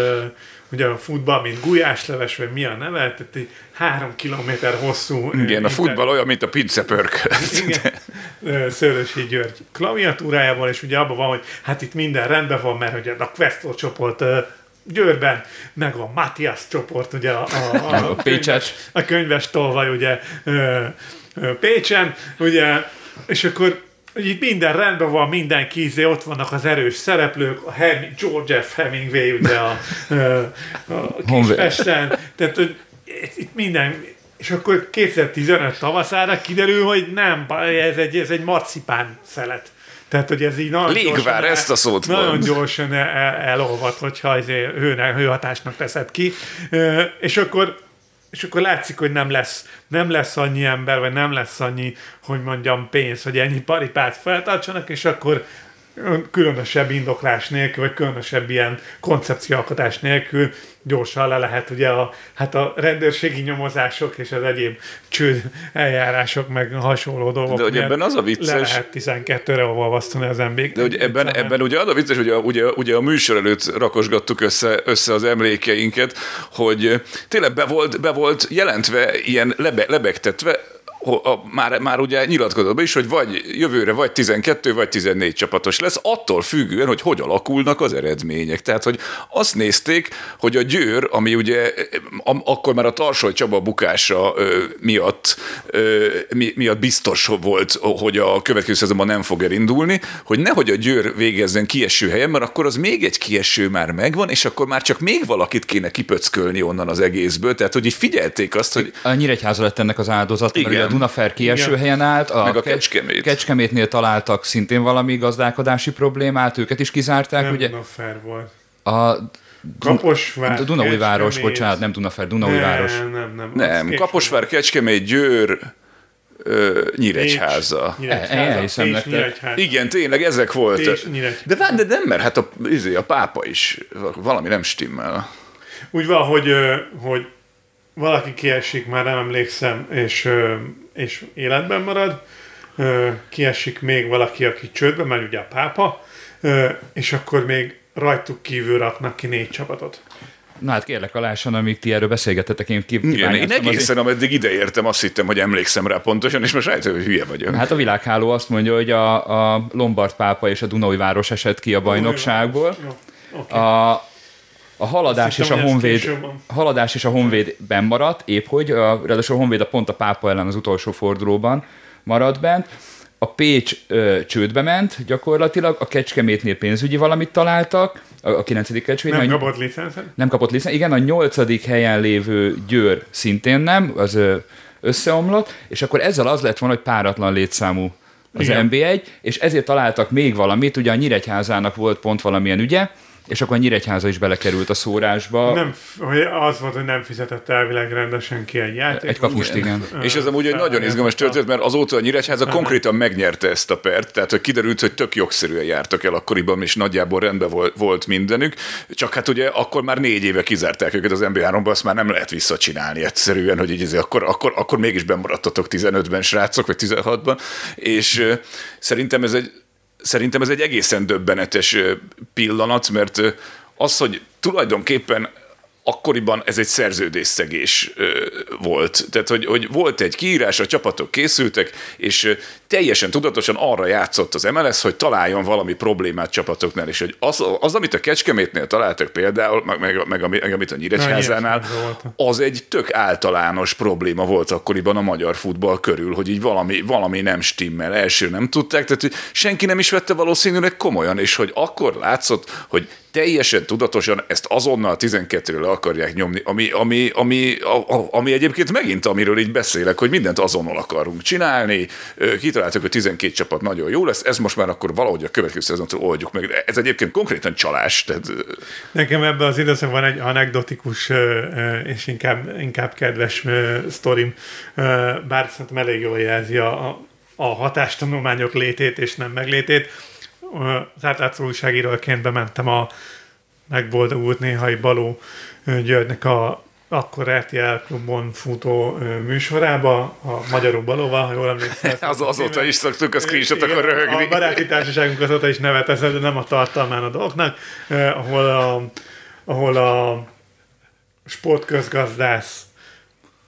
ugye a futball, mint gulyásleves, vagy mi a neve, tehát egy három kilométer hosszú... Igen, a futball olyan, mint a pizzapörk. Igen, Szőlősi György klaviatúrájával, és ugye abban van, hogy hát itt minden rendben van, mert ugye a Questo csoport Győrben, meg a Matthias csoport, ugye a, a, a, a, könyves, a könyves tolvaj, ugye Pécsen, ugye, és akkor hogy itt minden rendben van, minden kízé, ott vannak az erős szereplők, a Hem- George F. Hemingway, ugye a, a, a Kispesten, tehát hogy itt minden, és akkor 2015 tavaszára kiderül, hogy nem, ez egy, ez egy marcipán szelet. Tehát, hogy ez így nagyon Légvár, gyorsan, ezt a szót Nagyon mond. gyorsan el, elolvad, hogyha hőnek, hőhatásnak teszed ki. És akkor és akkor látszik, hogy nem lesz, nem lesz annyi ember, vagy nem lesz annyi, hogy mondjam, pénz, hogy ennyi paripát feltartsanak, és akkor különösebb indoklás nélkül, vagy különösebb ilyen koncepcióalkotás nélkül gyorsan le lehet ugye a, hát a rendőrségi nyomozások és az egyéb csőd eljárások, meg hasonló dolgok. De hogy ebben az a vicces... Le lehet 12-re olvasztani az emlék. De hogy ebben, ebben ugye az a vicces, hogy a, ugye, ugye a műsor előtt rakosgattuk össze, össze az emlékeinket, hogy tényleg be volt, be volt jelentve, ilyen lebe, lebegtetve már, már ugye nyilatkozott be is, hogy vagy jövőre vagy 12, vagy 14 csapatos lesz, attól függően, hogy hogy alakulnak az eredmények. Tehát, hogy azt nézték, hogy a Győr, ami ugye am, akkor már a Tarsoly Csaba bukása ö, miatt, ö, mi, miatt biztos volt, hogy a következő szezonban nem fog elindulni, hogy nehogy a Győr végezzen kieső helyen, mert akkor az még egy kieső már megvan, és akkor már csak még valakit kéne kipöckölni onnan az egészből. Tehát, hogy így figyelték azt, hogy... A Nyíregyháza lett ennek az áldozat, Igen. Dunafer kieső Igen. helyen állt. A, Meg a Kecskemét. Kecskemétnél találtak szintén valami gazdálkodási problémát, őket is kizárták. Nem ugye? Dunafer volt. A Kaposvár, a Dunaújváros, Kecskemét. bocsánat, nem Dunafer, Dunaújváros. Nem, nem, nem. Nem, Kaposvár, Kecskemét, Győr, ö, Nyíregyháza. E- elhiszem nektek. Nyíregyháza. Igen, tényleg ezek voltak. De, vár, de nem, mert hát a, izé, a pápa is valami nem stimmel. Úgy van, hogy, hogy valaki kiesik, már nem emlékszem, és, és életben marad, kiesik még valaki, aki csődbe megy, ugye a pápa, és akkor még rajtuk kívül raknak ki négy csapatot. Na hát kérlek alássan, amíg ti erről beszélgettetek, én Igen, én kibányáztam azért- egészen ameddig ideértem, azt hittem, hogy emlékszem rá pontosan, és most rájöttem, hogy hülye vagyok. Hát a világháló azt mondja, hogy a, a Lombard pápa és a Dunai város esett ki a bajnokságból. Jó. A, a haladás és a honvéd, haladás és a honvéd maradt, épp hogy, a, ráadásul a honvéd a pont a pápa ellen az utolsó fordulóban maradt bent. A Pécs ö, csődbe ment gyakorlatilag, a Kecskemétnél pénzügyi valamit találtak, a, a 9. Kecskemét, Nem a- kapott licencet? nem kapott licen. Igen, a nyolcadik helyen lévő Győr szintén nem, az ö, összeomlott, és akkor ezzel az lett volna, hogy páratlan létszámú az Igen. NB1, és ezért találtak még valamit, ugye a Nyíregyházának volt pont valamilyen ügye, és akkor a Nyíregyháza is belekerült a szórásba. Nem, hogy az volt, hogy nem fizetett elvileg rendesen ki egy játék. Egy kapust, igen. És ez amúgy egy nagyon izgalmas történet, mert azóta a Nyíregyháza konkrétan megnyerte ezt a pert, tehát hogy kiderült, hogy tök jogszerűen jártak el akkoriban, és nagyjából rendben volt, mindenük, csak hát ugye akkor már négy éve kizárták őket az MB3-ba, azt már nem lehet visszacsinálni egyszerűen, hogy így ez- akkor, akkor, akkor mégis bemaradtatok 15-ben srácok, vagy 16-ban, és szerintem ez egy Szerintem ez egy egészen döbbenetes pillanat, mert az, hogy tulajdonképpen akkoriban ez egy szerződésszegés volt. Tehát, hogy, hogy volt egy kiírás, a csapatok készültek, és teljesen tudatosan arra játszott az MLS, hogy találjon valami problémát csapatoknál, és hogy az, az amit a Kecskemétnél találtak például, meg, meg, meg, meg amit a Nyíregyházánál, az egy tök általános probléma volt akkoriban a magyar futball körül, hogy így valami, valami nem stimmel, első nem tudták, tehát hogy senki nem is vette valószínűleg komolyan, és hogy akkor látszott, hogy teljesen tudatosan ezt azonnal 12-re le akarják nyomni, ami, ami, ami, a, ami egyébként megint, amiről így beszélek, hogy mindent azonnal akarunk csinálni, kitaláltuk, hogy 12 csapat nagyon jó lesz, ez most már akkor valahogy a következő szezontól oldjuk meg. Ez egyébként konkrétan csalás. Tehát... Nekem ebben az időszakban egy anekdotikus és inkább, inkább kedves sztorim, bár szerintem elég jól jelzi a, a hatástanulmányok létét és nem meglétét az átlátszó újságíróként bementem a megboldogult néhai Baló Györgynek a akkor RTL klubon futó műsorába, a Magyarul Balóval, ha jól emlékszem. [laughs] Az, azóta is szoktuk a screenshotokon röhögni. A baráti társaságunk azóta is nevet ezzel, de nem a tartalmán a dolgnak, ahol a, ahol a sportközgazdász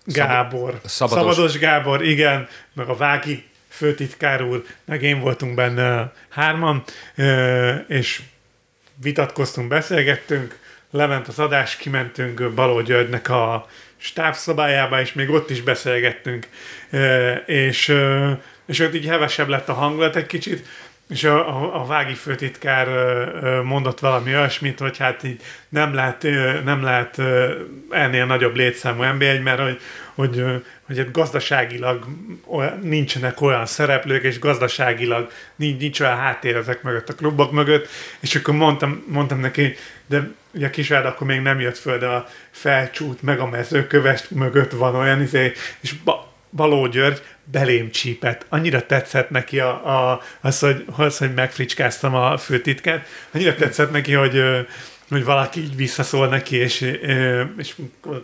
Gábor, Szabados. Szabados Gábor, igen, meg a Vági főtitkár úr, meg én voltunk benne hárman, és vitatkoztunk, beszélgettünk, lement az adás, kimentünk Baló Györgynek a stábszobájába, és még ott is beszélgettünk, és, és ott így hevesebb lett a hangulat egy kicsit, és a, a, a vági főtitkár mondott valami olyasmit, hogy hát így nem lehet, nem lehet ennél nagyobb létszámú NB1, mert hogy, hogy, hogy hát gazdaságilag olyan, nincsenek olyan szereplők, és gazdaságilag nincs, nincs olyan háttér ezek mögött a klubok mögött, és akkor mondtam, mondtam neki, de ugye a kisvád akkor még nem jött föl, de a felcsút meg a mezőkövest mögött van olyan izé, és ba, Baló György belém csípett. Annyira tetszett neki a, a, az, hogy, az, hogy megfricskáztam a főtitkát, annyira tetszett neki, hogy hogy valaki így visszaszól neki, és, és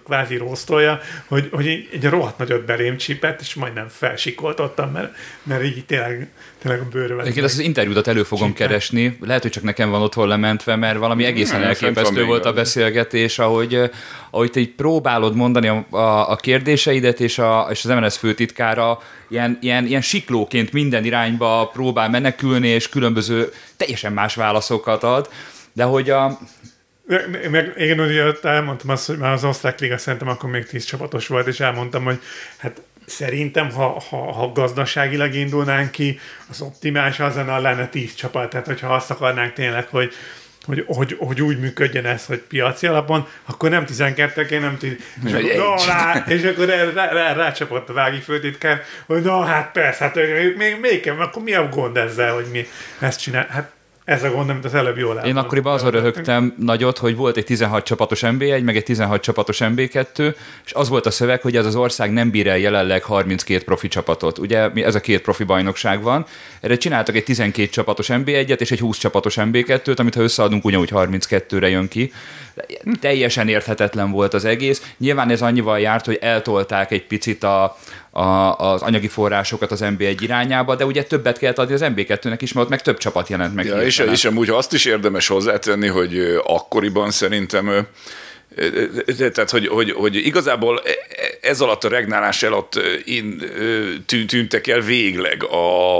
kvázi rósztolja, hogy, hogy egy rohadt nagyot belém csípett, és majdnem felsikoltottam, mert, mert így tényleg, tényleg a bőrömet. Egyébként ezt az interjúdat elő fogom csípett. keresni, lehet, hogy csak nekem van otthon lementve, mert valami egészen Nem, elképesztő volt a beszélgetés, ahogy, ahogy te így próbálod mondani a, a, a kérdéseidet, és, a, és az MNS főtitkára ilyen, ilyen, ilyen siklóként minden irányba próbál menekülni, és különböző teljesen más válaszokat ad, de hogy a, meg én ugye elmondtam azt, hogy már az osztrák liga szerintem akkor még tíz csapatos volt, és elmondtam, hogy hát szerintem, ha, ha, ha gazdaságilag indulnánk ki, az optimális az lenne, lenne tíz csapat. Tehát, hogyha azt akarnánk tényleg, hogy, hogy, hogy, hogy úgy működjön ez, hogy piaci alapon, akkor nem 12 én nem 10. És, akkor, rá, és akkor rá, rá, rá, rácsapott a vági főtitkár, hogy na hát persze, hát még, még kell, akkor mi a gond ezzel, hogy mi ezt csinál? Hát ez a gond, amit az előbb jól Én akkoriban azon röhögtem nagyot, hogy volt egy 16 csapatos NB1, meg egy 16 csapatos NB2, és az volt a szöveg, hogy ez az ország nem bír el jelenleg 32 profi csapatot. Ugye ez a két profi bajnokság van. Erre csináltak egy 12 csapatos NB1-et és egy 20 csapatos NB2-t, amit ha összeadunk, ugyanúgy 32-re jön ki. Teljesen érthetetlen volt az egész. Nyilván ez annyival járt, hogy eltolták egy picit a, a, az anyagi forrásokat az NB1 irányába, de ugye többet kellett adni az NB2-nek is, mert ott meg több csapat jelent meg. Ja, és, és amúgy azt is érdemes hozzátenni, hogy akkoriban szerintem tehát, hogy, hogy, hogy igazából e, e, ez alatt a regnálás alatt tűntek el végleg a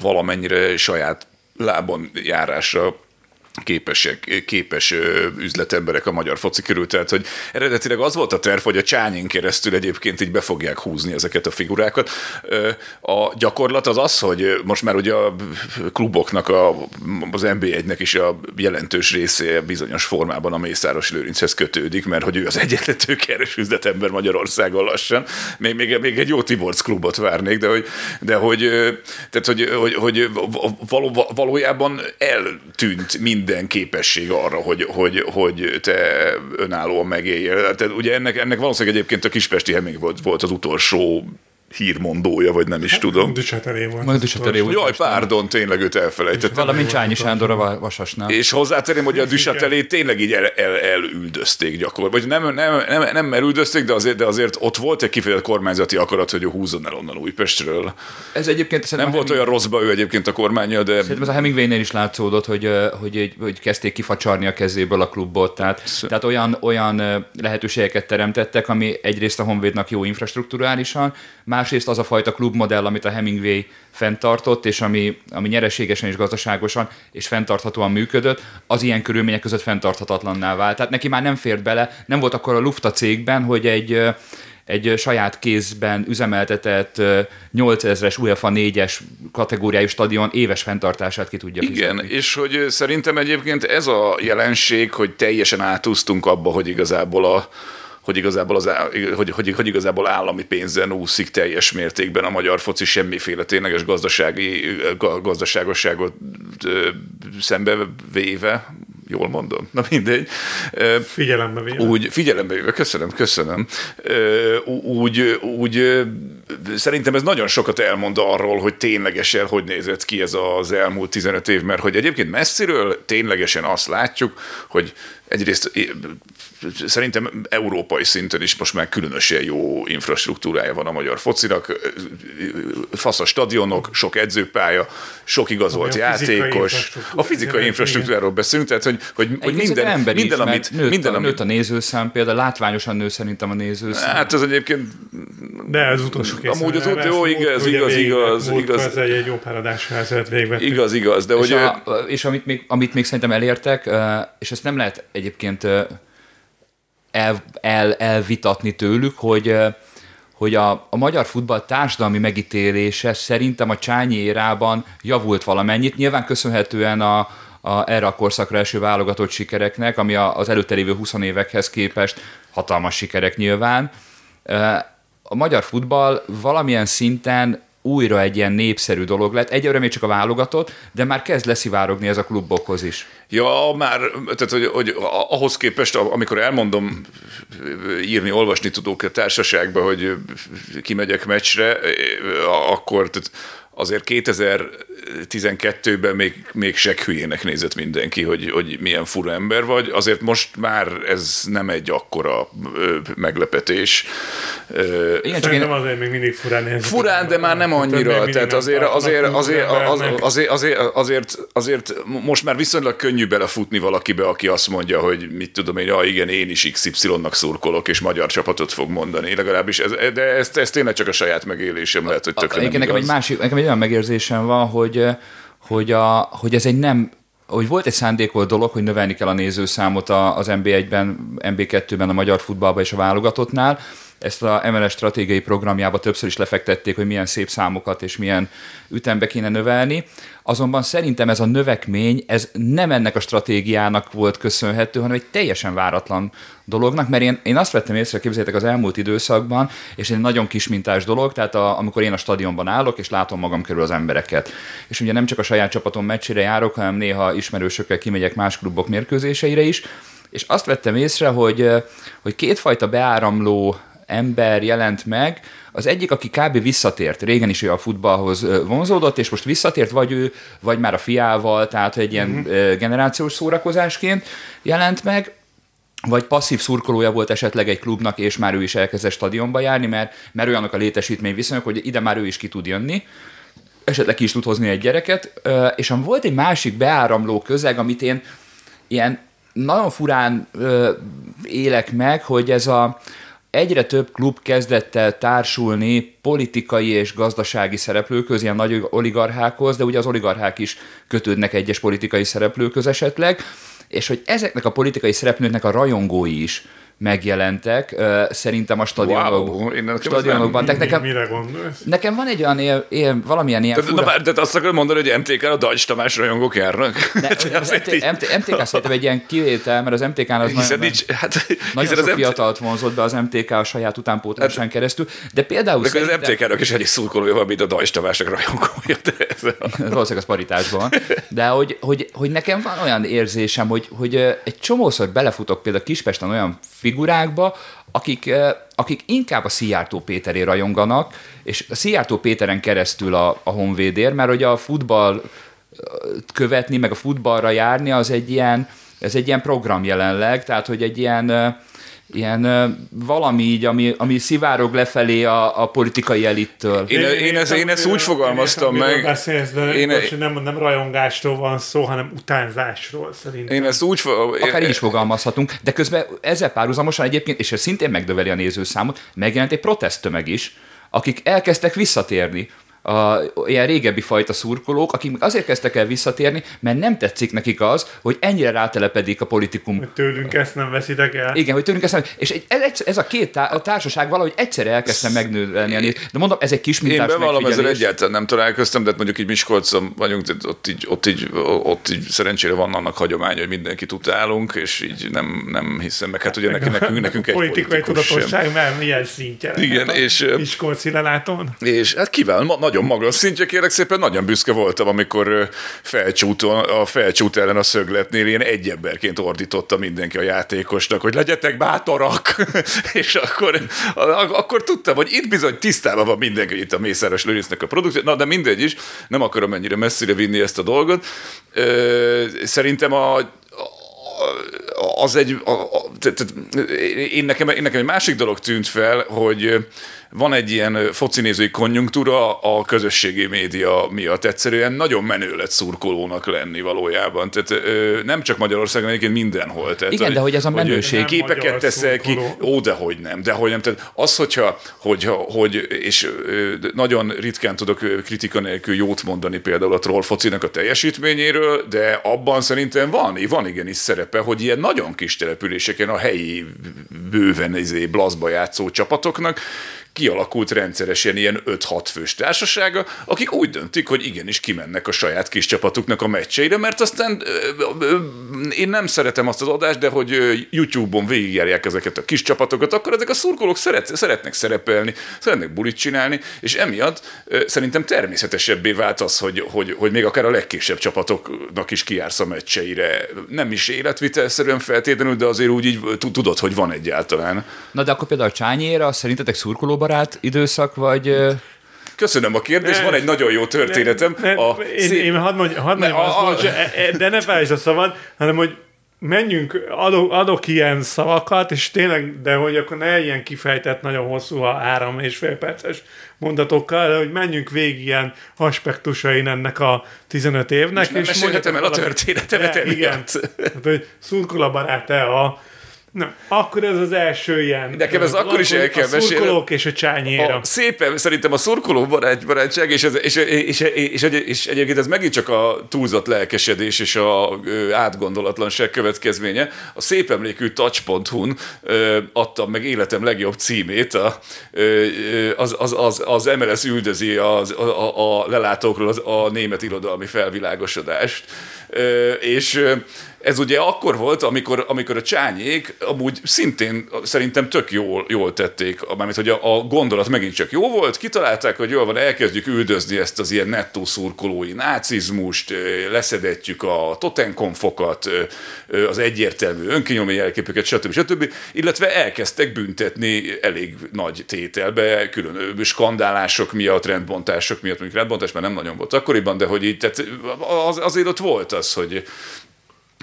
valamennyire saját lábon járásra képesek, képes üzletemberek a magyar foci körül. Tehát, hogy eredetileg az volt a terv, hogy a csányén keresztül egyébként így be fogják húzni ezeket a figurákat. A gyakorlat az az, hogy most már ugye a kluboknak, a, az NB1-nek is a jelentős része bizonyos formában a Mészáros Lőrinchez kötődik, mert hogy ő az egyetlen tőkeres üzletember Magyarországon lassan. Még, még, még egy jó Tiborcs klubot várnék, de hogy, de hogy, tehát, hogy, hogy, hogy való, valójában eltűnt mind minden képesség arra, hogy, hogy, hogy te önállóan megéljél. Tehát ugye ennek, ennek valószínűleg egyébként a Kispesti Heming volt, volt az utolsó hírmondója, vagy nem is hát, tudom. Dücseteré volt. Majd Dücseteré volt. Jaj, párdon, tényleg őt elfelejtettem. Valami Csányi Sándor a Vasasnál. És hozzátenném, hogy a Dücseteré tényleg így el, el, elüldözték gyakorlatilag. Vagy nem, nem, nem, nem elüldözték, de azért, de azért ott volt egy kifejezett kormányzati akarat, hogy ő húzzon el onnan Újpestről. Ez egyébként nem volt olyan rosszba ő egyébként a kormánya, de... Szerintem ez a Hemingway-nél is látszódott, hogy, hogy, hogy, hogy kezdték kifacsarni a kezéből a klubot. Tehát, tehát olyan, olyan lehetőségeket teremtettek, ami egyrészt a Honvédnak jó infrastruktúrálisan, másrészt az a fajta klubmodell, amit a Hemingway fenntartott, és ami, ami nyereségesen és gazdaságosan és fenntarthatóan működött, az ilyen körülmények között fenntarthatatlanná vált. Tehát neki már nem fért bele, nem volt akkor a Lufta cégben, hogy egy egy saját kézben üzemeltetett 8000-es UEFA 4-es kategóriájú stadion éves fenntartását ki tudja Igen, fizetni. és hogy szerintem egyébként ez a jelenség, hogy teljesen átúztunk abba, hogy igazából a, hogy igazából, az, hogy, hogy, hogy igazából állami pénzen úszik teljes mértékben a magyar foci semmiféle tényleges gazdasági gazdaságosságot szembe véve, jól mondom, na mindegy. Figyelembe véve. Úgy, figyelembe véve, köszönöm, köszönöm. Úgy, úgy szerintem ez nagyon sokat elmond arról, hogy ténylegesen hogy nézett ki ez az elmúlt 15 év, mert hogy egyébként messziről ténylegesen azt látjuk, hogy egyrészt szerintem európai szinten is most már különösen jó infrastruktúrája van a magyar focinak. Fasz a stadionok, sok edzőpálya, sok igazolt a játékos. A fizikai infrastruktúráról beszélünk, tehát hogy, hogy, hogy minden, minden, is, amit... Nőtt, minden, a, amit... nőtt a nézőszám, például látványosan nő szerintem a nézőszám. Hát az egyébként... De az utolsó kész. Amúgy az utolsó, jó, igaz, igaz, igaz, igaz. Ez egy, egy jó páradásra ezelőtt végbe. Igaz, igaz, de és hogy... A, és amit még, amit még szerintem elértek, és ezt nem lehet egyébként el, el, elvitatni tőlük, hogy, hogy a, a magyar futball társadalmi megítélése szerintem a Csányi érában javult valamennyit, nyilván köszönhetően a, a, erre a korszakra eső válogatott sikereknek, ami a, az előtte lévő 20 évekhez képest hatalmas sikerek nyilván. A magyar futball valamilyen szinten újra egy ilyen népszerű dolog lett. Egyelőre még csak a válogatott, de már kezd leszivárogni ez a klubokhoz is. Ja, már, tehát hogy, hogy ahhoz képest, amikor elmondom írni, olvasni tudók a társaságba, hogy kimegyek meccsre, akkor tehát azért 2012-ben még, még se hülyének nézett mindenki, hogy, hogy milyen fura ember vagy. Azért most már ez nem egy akkora ö, meglepetés. Igen, csak én... azért még mindig furán nézett. Furán, de már nem annyira. Tehát azért, azért, azért, azért, azért, azért, azért, azért most már viszonylag könnyű belefutni valakibe, aki azt mondja, hogy mit tudom én, ja igen, én is XY-nak szurkolok, és magyar csapatot fog mondani. Legalábbis ez, de ez, ez tényleg csak a saját megélésem lehet, hogy tökre nem nekem egy másik, nekem egy olyan megérzésem van, hogy, hogy, a, hogy ez egy nem hogy volt egy szándékolt dolog, hogy növelni kell a nézőszámot az NB1-ben, NB2-ben, a magyar futballban és a válogatottnál, ezt a MLS stratégiai programjába többször is lefektették, hogy milyen szép számokat és milyen ütembe kéne növelni. Azonban szerintem ez a növekmény, ez nem ennek a stratégiának volt köszönhető, hanem egy teljesen váratlan dolognak, mert én, én azt vettem észre, képzeljétek az elmúlt időszakban, és egy nagyon kis mintás dolog, tehát a, amikor én a stadionban állok, és látom magam körül az embereket. És ugye nem csak a saját csapatom meccsére járok, hanem néha ismerősökkel kimegyek más klubok mérkőzéseire is, és azt vettem észre, hogy, hogy kétfajta beáramló ember jelent meg, az egyik, aki kb. visszatért, régen is ő a futballhoz vonzódott, és most visszatért, vagy ő, vagy már a fiával, tehát egy ilyen uh-huh. generációs szórakozásként jelent meg, vagy passzív szurkolója volt esetleg egy klubnak, és már ő is elkezdett stadionba járni, mert, mert olyanok a létesítmény viszonyok, hogy ide már ő is ki tud jönni, esetleg ki is tud hozni egy gyereket, és volt egy másik beáramló közeg, amit én ilyen nagyon furán élek meg, hogy ez a, egyre több klub kezdett el társulni politikai és gazdasági szereplőköz, ilyen nagy oligarchákhoz, de ugye az oligarchák is kötődnek egyes politikai szereplőköz esetleg, és hogy ezeknek a politikai szereplőknek a rajongói is megjelentek, szerintem a stadionok, wow, stadionokban. Mi, nekem, mire gondolsz? Nekem van egy olyan él, él, valamilyen ilyen fura... Na, de azt akarod mondani, hogy MTK-n a Dajcs Tamás rajongók járnak? [laughs] MTK szerintem egy ilyen kivétel, mert az MTK-n az hiszen nagyon, nincs, hát, nagyon sok az fiatalt vonzott be az MTK a saját utánpótlásán hát, keresztül, de például de szerintem... az MTK-nak is egy szurkolója van, mint a Dajcs Tamásnak rajongója. De ez a... [laughs] Valószínűleg az paritásban. De hogy, hogy, hogy, nekem van olyan érzésem, hogy, hogy egy csomószor belefutok például Kispesten olyan figurákba, akik, akik inkább a Szijjártó Péteré rajonganak, és a Szijjártó Péteren keresztül a, a Honvédér, mert hogy a futball követni, meg a futballra járni, az egy ilyen, ez egy ilyen program jelenleg, tehát hogy egy ilyen ilyen valami így, ami, ami szivárog lefelé a, a politikai elittől. Én, én, én, ez, én ezt úgy fogalmaztam én meg. Beszélsz, de én, nem, nem rajongásról van szó, hanem utánzásról szerintem. Én ezt úgy Akár így is fogalmazhatunk, de közben ezzel párhuzamosan egyébként, és ez szintén megdöveli a nézőszámot, megjelent egy protesttömeg is, akik elkezdtek visszatérni a, ilyen régebbi fajta szurkolók, akik azért kezdtek el visszatérni, mert nem tetszik nekik az, hogy ennyire rátelepedik a politikum. Hogy tőlünk ezt nem veszitek el. Igen, hogy tőlünk ezt nem. És egy, ez, ez a két tá- a társaság valahogy egyszerre elkezdte megnőni. De mondom, ez egy kis Én mintás bevallom, ezzel egyáltalán nem találkoztam, de hát mondjuk így Miskolcon vagyunk, ott így, ott így, ott így szerencsére van annak hagyomány, hogy mindenkit utálunk, és így nem, nem hiszem meg. Hát ugye nekünk, nekünk, nekünk egy Politikai politikus sem. tudatosság, mert milyen szintje. Igen, és, Miskolci lelátón. És hát kíván, ma, nagyon magas szintje, kérek szépen, nagyon büszke voltam, amikor felcsúton, a felcsút ellen a szögletnél én egy emberként ordította mindenki a játékosnak, hogy legyetek bátorak, [laughs] és akkor, akkor tudtam, hogy itt bizony tisztában van mindenki, itt a Mészáros Lőrincnek a produkció, na de mindegy is, nem akarom ennyire messzire vinni ezt a dolgot. Szerintem a, az egy, tehát, tehát én, nekem, én nekem egy másik dolog tűnt fel, hogy van egy ilyen focinézői konjunktúra a közösségi média miatt. Egyszerűen nagyon menő lett szurkolónak lenni valójában. Tehát nem csak Magyarországon, egyébként mindenhol. Tehát, Igen, de hogy ez a menőség- Nem képeket teszel ki, ó, de hogy nem, de hogy nem. Tehát az, hogyha, hogyha hogy, és nagyon ritkán tudok kritika nélkül jót mondani például a troll focinak a teljesítményéről, de abban szerintem van, van igenis szerepe, hogy ilyen nagyon kis településeken a helyi bőven izé, blaszba játszó csapatoknak kialakult rendszeresen ilyen 5-6 fős társasága, akik úgy döntik, hogy igenis kimennek a saját kis csapatuknak a meccseire, mert aztán én nem szeretem azt az adást, de hogy YouTube-on végigjárják ezeket a kis csapatokat, akkor ezek a szurkolók szeret, szeretnek szerepelni, szeretnek bulit csinálni, és emiatt szerintem természetesebbé vált az, hogy, hogy, hogy még akár a legkisebb csapatoknak is kijársz a meccseire. Nem is életvitelszerűen feltétlenül, de azért úgy így tudod, hogy van egyáltalán. Na de akkor például Csányéra szerintetek szurkolóbarát időszak, vagy... Köszönöm a kérdést, van egy nagyon jó történetem. Ne, a én, szép- én hadd mondjam, hadd Ne, mondjam a- azt, a- bocs, e- e- de ne felejtsd a szavad, hanem hogy menjünk, adok, adok ilyen szavakat, és tényleg, de hogy akkor ne ilyen kifejtett, nagyon hosszú, a három és fél perces mondatokkal, de hogy menjünk végig ilyen aspektusain ennek a 15 évnek. És nem mesélhetem el a történetemet De, Igen. Hát, hogy szurkol a barát-e a Na, akkor ez az első ilyen. Nekem ez akkor is el kell A szurkolók és a csányéra. A, szépen, szerintem a szurkoló barát, barátság, és, ez, és, és, és, és, és egyébként ez megint csak a túlzott lelkesedés és a ö, átgondolatlanság következménye. A szép emlékű touch.hu-n ö, adtam meg életem legjobb címét, a, ö, az, az, az, az MLS üldözi az, a, a, a lelátókról az, a német irodalmi felvilágosodást. Ö, és ez ugye akkor volt, amikor, amikor a csányék amúgy szintén szerintem tök jól, jól tették, mármint hogy a, a gondolat megint csak jó volt, kitalálták, hogy jól van, elkezdjük üldözni ezt az ilyen nettó szurkolói nácizmust, leszedetjük a totenkonfokat, az egyértelmű önkinyomó jelképeket, stb. stb. Illetve elkezdtek büntetni elég nagy tételbe, külön skandálások miatt, rendbontások miatt, mondjuk rendbontás már nem nagyon volt akkoriban, de hogy így, tehát az, azért ott volt az, hogy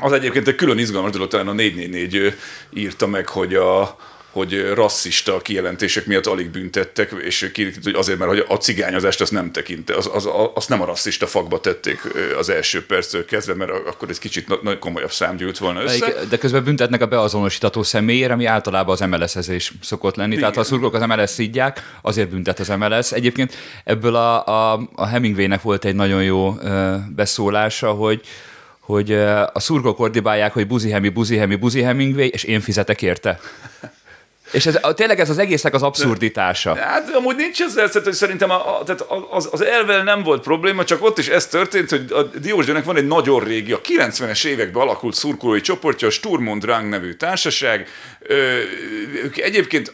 az egyébként egy külön izgalmas dolog, talán a 444 ő írta meg, hogy a hogy rasszista kijelentések miatt alig büntettek, és ki, hogy azért, mert hogy a cigányozást azt nem tekinte, az, az, azt nem a rasszista fakba tették az első perctől kezdve, mert akkor ez kicsit na- nagyon komolyabb szám gyűlt volna össze. De közben büntetnek a beazonosítató személyért, ami általában az MLS-ezés szokott lenni. Tehát ha a szurkolók az MLS szidják, azért büntet az MLS. Egyébként ebből a, a, a Hemingwaynek volt egy nagyon jó beszólása, hogy hogy a szurkolók ordibálják, hogy buzi Hemi, buzi Hemi, buzi Hemingway, és én fizetek érte. [laughs] És ez, tényleg ez az egésznek az abszurditása. Hát amúgy nincs ezzel, tehát, hogy szerintem a, a, tehát az, az elvel nem volt probléma, csak ott is ez történt, hogy a Diósgyőrnek van egy nagyon régi, a 90-es években alakult szurkolói csoportja, a Sturm und Drang nevű társaság. Ö, ők egyébként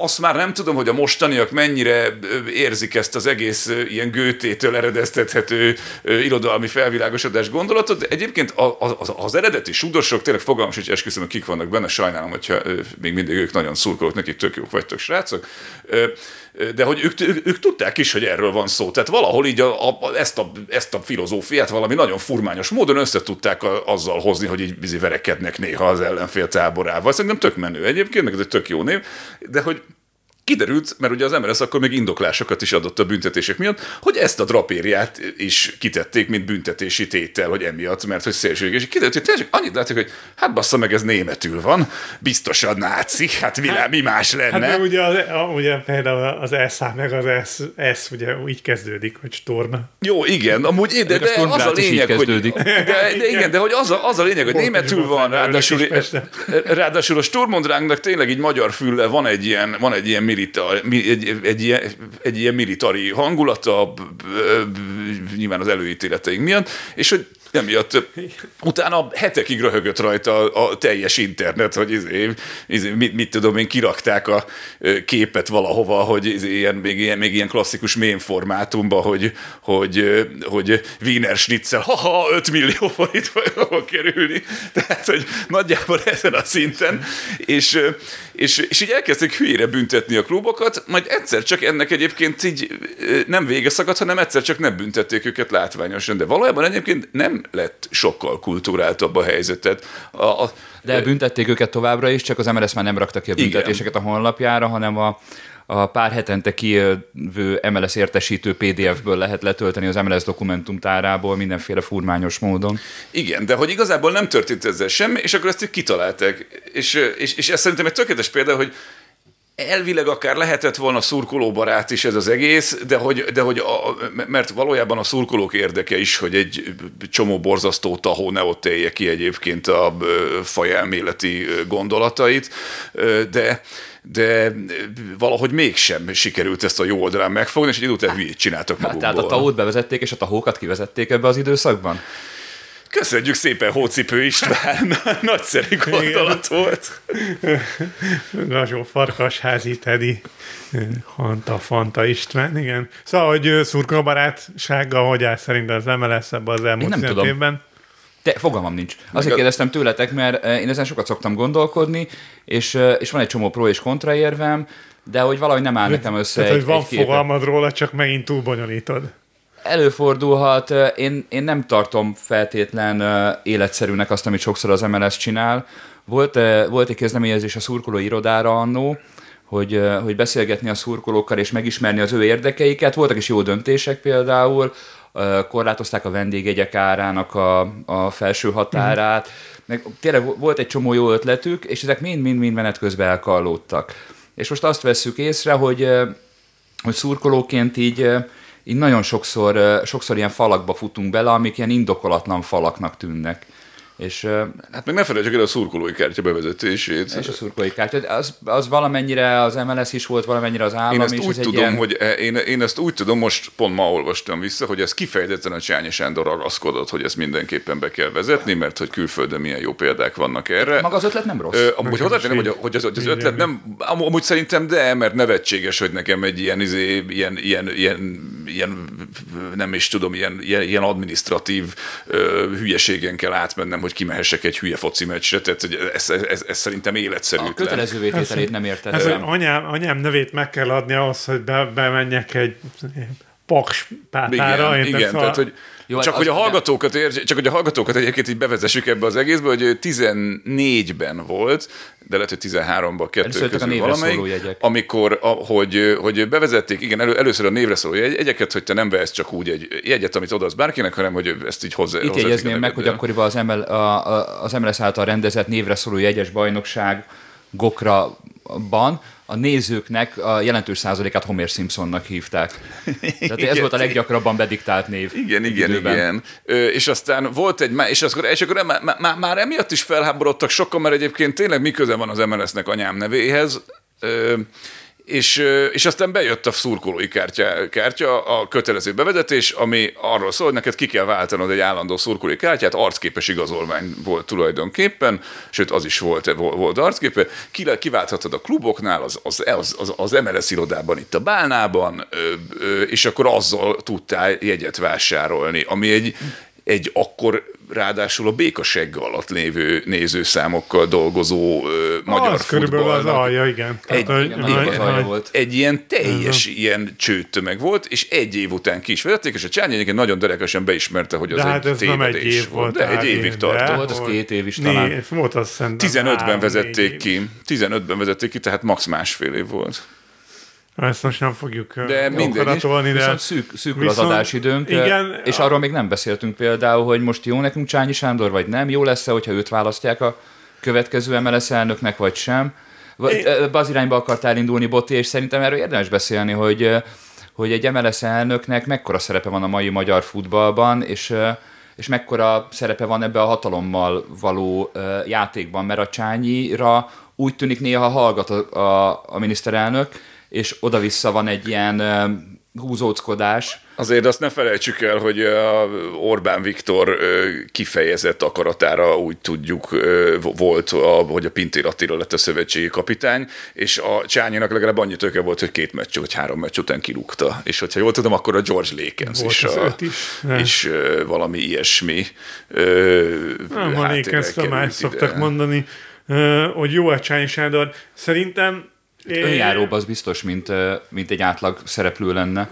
azt már nem tudom, hogy a mostaniak mennyire érzik ezt az egész ilyen gőtétől eredeztethető irodalmi felvilágosodás gondolatot, de egyébként az, az eredeti sudosok, tényleg fogalmas, hogy esküszöm, hogy kik vannak benne, sajnálom, hogyha még mindig ők nagyon szurkolók, nekik tök jók vagytok, srácok. De hogy ők, ők, ők tudták is, hogy erről van szó. Tehát valahol így a, a, ezt, a, ezt a filozófiát valami nagyon furmányos módon össze tudták a, azzal hozni, hogy így bizi verekednek néha az ellenfél táborával. Szerintem tök menő egyébként, meg ez egy tök jó név, de hogy kiderült, mert ugye az MLS akkor még indoklásokat is adott a büntetések miatt, hogy ezt a drapériát is kitették, mint büntetési tétel, hogy emiatt, mert hogy szélsőséges. Kiderült, hogy tényleg annyit látszik, hogy hát bassza meg, ez németül van, biztosan náci, hát mi, mi más lenne. Hát ugye, az, a, ugye például az S meg az S, S ugye így kezdődik, hogy Storm. Jó, igen, amúgy de, de, a Sturm az a lényeg, hogy, kezdődik. de, de [laughs] igen, de hogy az a, az a lényeg, hogy németül van ráadásul, [laughs] ráadásul a Sturmondránknak tényleg így magyar fülle van egy ilyen, van egy ilyen, militar, mi- egy, egy, ilyen, egy ilyen militari hangulata, nyilván az előítéleteink miatt, és hogy emiatt utána hetekig röhögött rajta a, a teljes internet, hogy izé, izé, mit, mit tudom én, kirakták a képet valahova, hogy izé, ilyen, még, ilyen, még ilyen klasszikus mém formátumban, hogy, hogy, hogy Wiener Schnitzel, haha, 5 millió forint fog kerülni. Tehát, hogy nagyjából ezen a szinten, és, és, és így elkezdték hülyére büntetni a klubokat, majd egyszer csak ennek egyébként így nem vége szakadt, hanem egyszer csak nem büntették őket látványosan, de valójában egyébként nem lett sokkal kulturáltabb a helyzetet. A, a, De büntették őket továbbra is, csak az MLS már nem rakta ki a Igen. büntetéseket a honlapjára, hanem a, a pár hetente kijövő MLS értesítő PDF-ből lehet letölteni az MLS dokumentumtárából mindenféle furmányos módon. Igen, de hogy igazából nem történt ezzel semmi, és akkor ezt így kitalálták. És, és, és ez szerintem egy tökéletes példa, hogy elvileg akár lehetett volna szurkolóbarát is ez az egész, de hogy, de hogy a, mert valójában a szurkolók érdeke is, hogy egy csomó borzasztó tahó ne ott élje ki egyébként a fajelméleti gondolatait, de de valahogy mégsem sikerült ezt a jó oldalán megfogni, és egy idő után hülyét csináltak Hát, magukból. tehát a tahót bevezették, és a tahókat kivezették ebbe az időszakban? Köszönjük szépen, Hócipő István! [laughs] [laughs] Nagyszerű gondolat volt. Gazsó Farkasházi Tedi, Hanta Fanta István, igen. Szóval, hogy ö, szurkolóbarátsággal hogy áll szerint az MLS ebben az elmúlt Én nem 15 tudom. évben? De fogalmam nincs. Azért kérdeztem tőletek, mert én ezen sokat szoktam gondolkodni, és, és van egy csomó pro és kontra érvem, de hogy valahogy nem áll nekem össze Tehát, egy, hogy van egy fogalmad róla, csak megint túl bonyolítod. Előfordulhat, én, én nem tartom feltétlen életszerűnek azt, amit sokszor az MLS csinál. Volt, volt egy kezdeményezés a szurkoló irodára annó, hogy, hogy beszélgetni a szurkolókkal és megismerni az ő érdekeiket. Voltak is jó döntések például, korlátozták a vendégjegyek árának a, a felső határát, meg tényleg volt egy csomó jó ötletük, és ezek mind-mind-mind menet közben elkallódtak. És most azt vesszük észre, hogy hogy szurkolóként így, így nagyon sokszor, eh, sokszor ilyen falakba futunk bele, amik ilyen indokolatlan falaknak tűnnek. És, eh, Hát meg ne felejtsük el a szurkolói kártya bevezetését. és a szurkolói kártya, az, az valamennyire az MLS is volt, valamennyire az állam Én ezt is. úgy tudom, ilyen, hogy e, én, én ezt úgy tudom, most pont ma olvastam vissza, hogy ez kifejezetten a Csányi Sándor ragaszkodott, hogy ezt mindenképpen be kell vezetni, mert hogy külföldön milyen jó példák vannak erre. Maga az ötlet nem rossz. Ö, amúgy hozzátenném, is hogy, hogy az, hogy az ötlet nem, am- amúgy szerintem de, mert nevetséges, hogy nekem egy ilyen, izé, ilyen, ilyen, ilyen, ilyen nem is tudom, ilyen, ilyen, ilyen administratív ö, hülyeségen kell átmennem, hogy kimehessek egy hülye foci meccsre, tehát hogy ez, ez, ez, ez szerintem a életszerűtlen. kötelezővé tételét nem érted. Ez, hogy el. anyám, anyám nevét meg kell adni ahhoz, hogy be, bemenjek egy paks pátára. Igen, én igen szóval- tehát hogy Jó, hát csak az- hogy a hallgatókat ér, csak hogy a hallgatókat egyébként így bevezessük ebbe az egészbe, hogy 14-ben volt, de lehet, hogy 13-ban kettő Először közül valamelyik, amikor, a, hogy, hogy bevezették, igen, elő, először a névre szóló jegy, jegyeket, hogy te nem vehetsz csak úgy egy jegyet, amit odaadsz bárkinek, hanem hogy ezt így hozzá. Itt jegyezném meg, hogy akkoriban az, ML, a, a, az MLS által rendezett névre szóló jegyes bajnokságokra a nézőknek a jelentős százalékát Homer Simpsonnak hívták. Tehát ez volt a leggyakrabban bediktált név. Igen, igen, időben. igen. Ö, és aztán volt egy, és akkor, és akkor már, már, már emiatt is felháborodtak sokan, mert egyébként tényleg mi köze van az MLS-nek anyám nevéhez. Ö, és, és aztán bejött a szurkolói kártya, kártya, a kötelező bevezetés, ami arról szól, hogy neked ki kell váltanod egy állandó szurkolói kártyát, arcképes igazolvány volt tulajdonképpen, sőt az is volt, volt arcképe, Ki, kiválthatod a kluboknál, az, az, az, az, MLS irodában itt a Bálnában, és akkor azzal tudtál jegyet vásárolni, ami egy, egy akkor ráadásul a békasegg alatt lévő nézőszámokkal dolgozó ö, magyar az körülbelül az alja, igen. Egy- hogy, Igen, nagyobb az alja volt. egy ilyen teljes ilyen csőttömeg volt, és egy év után ki is vezették, és a Csányi egyébként nagyon derekesen beismerte, hogy az de hát egy ez nem egy tévedés év volt. De egy hát évig tartott. Volt az két év is Né, talán. Volt az szerintem 15-ben három, vezették ki. 15-ben vezették ki, tehát max másfél év volt. Ezt most nem fogjuk De mindegy, akaratolni, de... Viszont szűk, szűkül az Viszont- adásidőnk, igen, és a- arról még nem beszéltünk például, hogy most jó nekünk Csányi Sándor, vagy nem, jó lesz-e, hogyha őt választják a következő MLS elnöknek, vagy sem. Én- Ebbe az irányba akartál indulni, Botti, és szerintem erről érdemes beszélni, hogy, hogy egy MLS elnöknek mekkora szerepe van a mai magyar futballban, és, és mekkora szerepe van ebbe a hatalommal való játékban, mert a Csányira úgy tűnik néha hallgat a, a, a miniszterelnök, és oda-vissza van egy ilyen húzóckodás, Azért azt ne felejtsük el, hogy a Orbán Viktor kifejezett akaratára úgy tudjuk volt, a, hogy a Pintér Attila lett a szövetségi kapitány, és a Csányinak legalább annyi töke volt, hogy két meccs, vagy három meccs után kirúgta. És hogyha jól tudom, akkor a George Lakens Volt is, a, is. Is valami ilyesmi. Nem, a háttérrel Lékeztre került már ide. szoktak mondani, hogy jó a Csányi Sándor. Szerintem önjáróbb az biztos, mint, mint egy átlag szereplő lenne.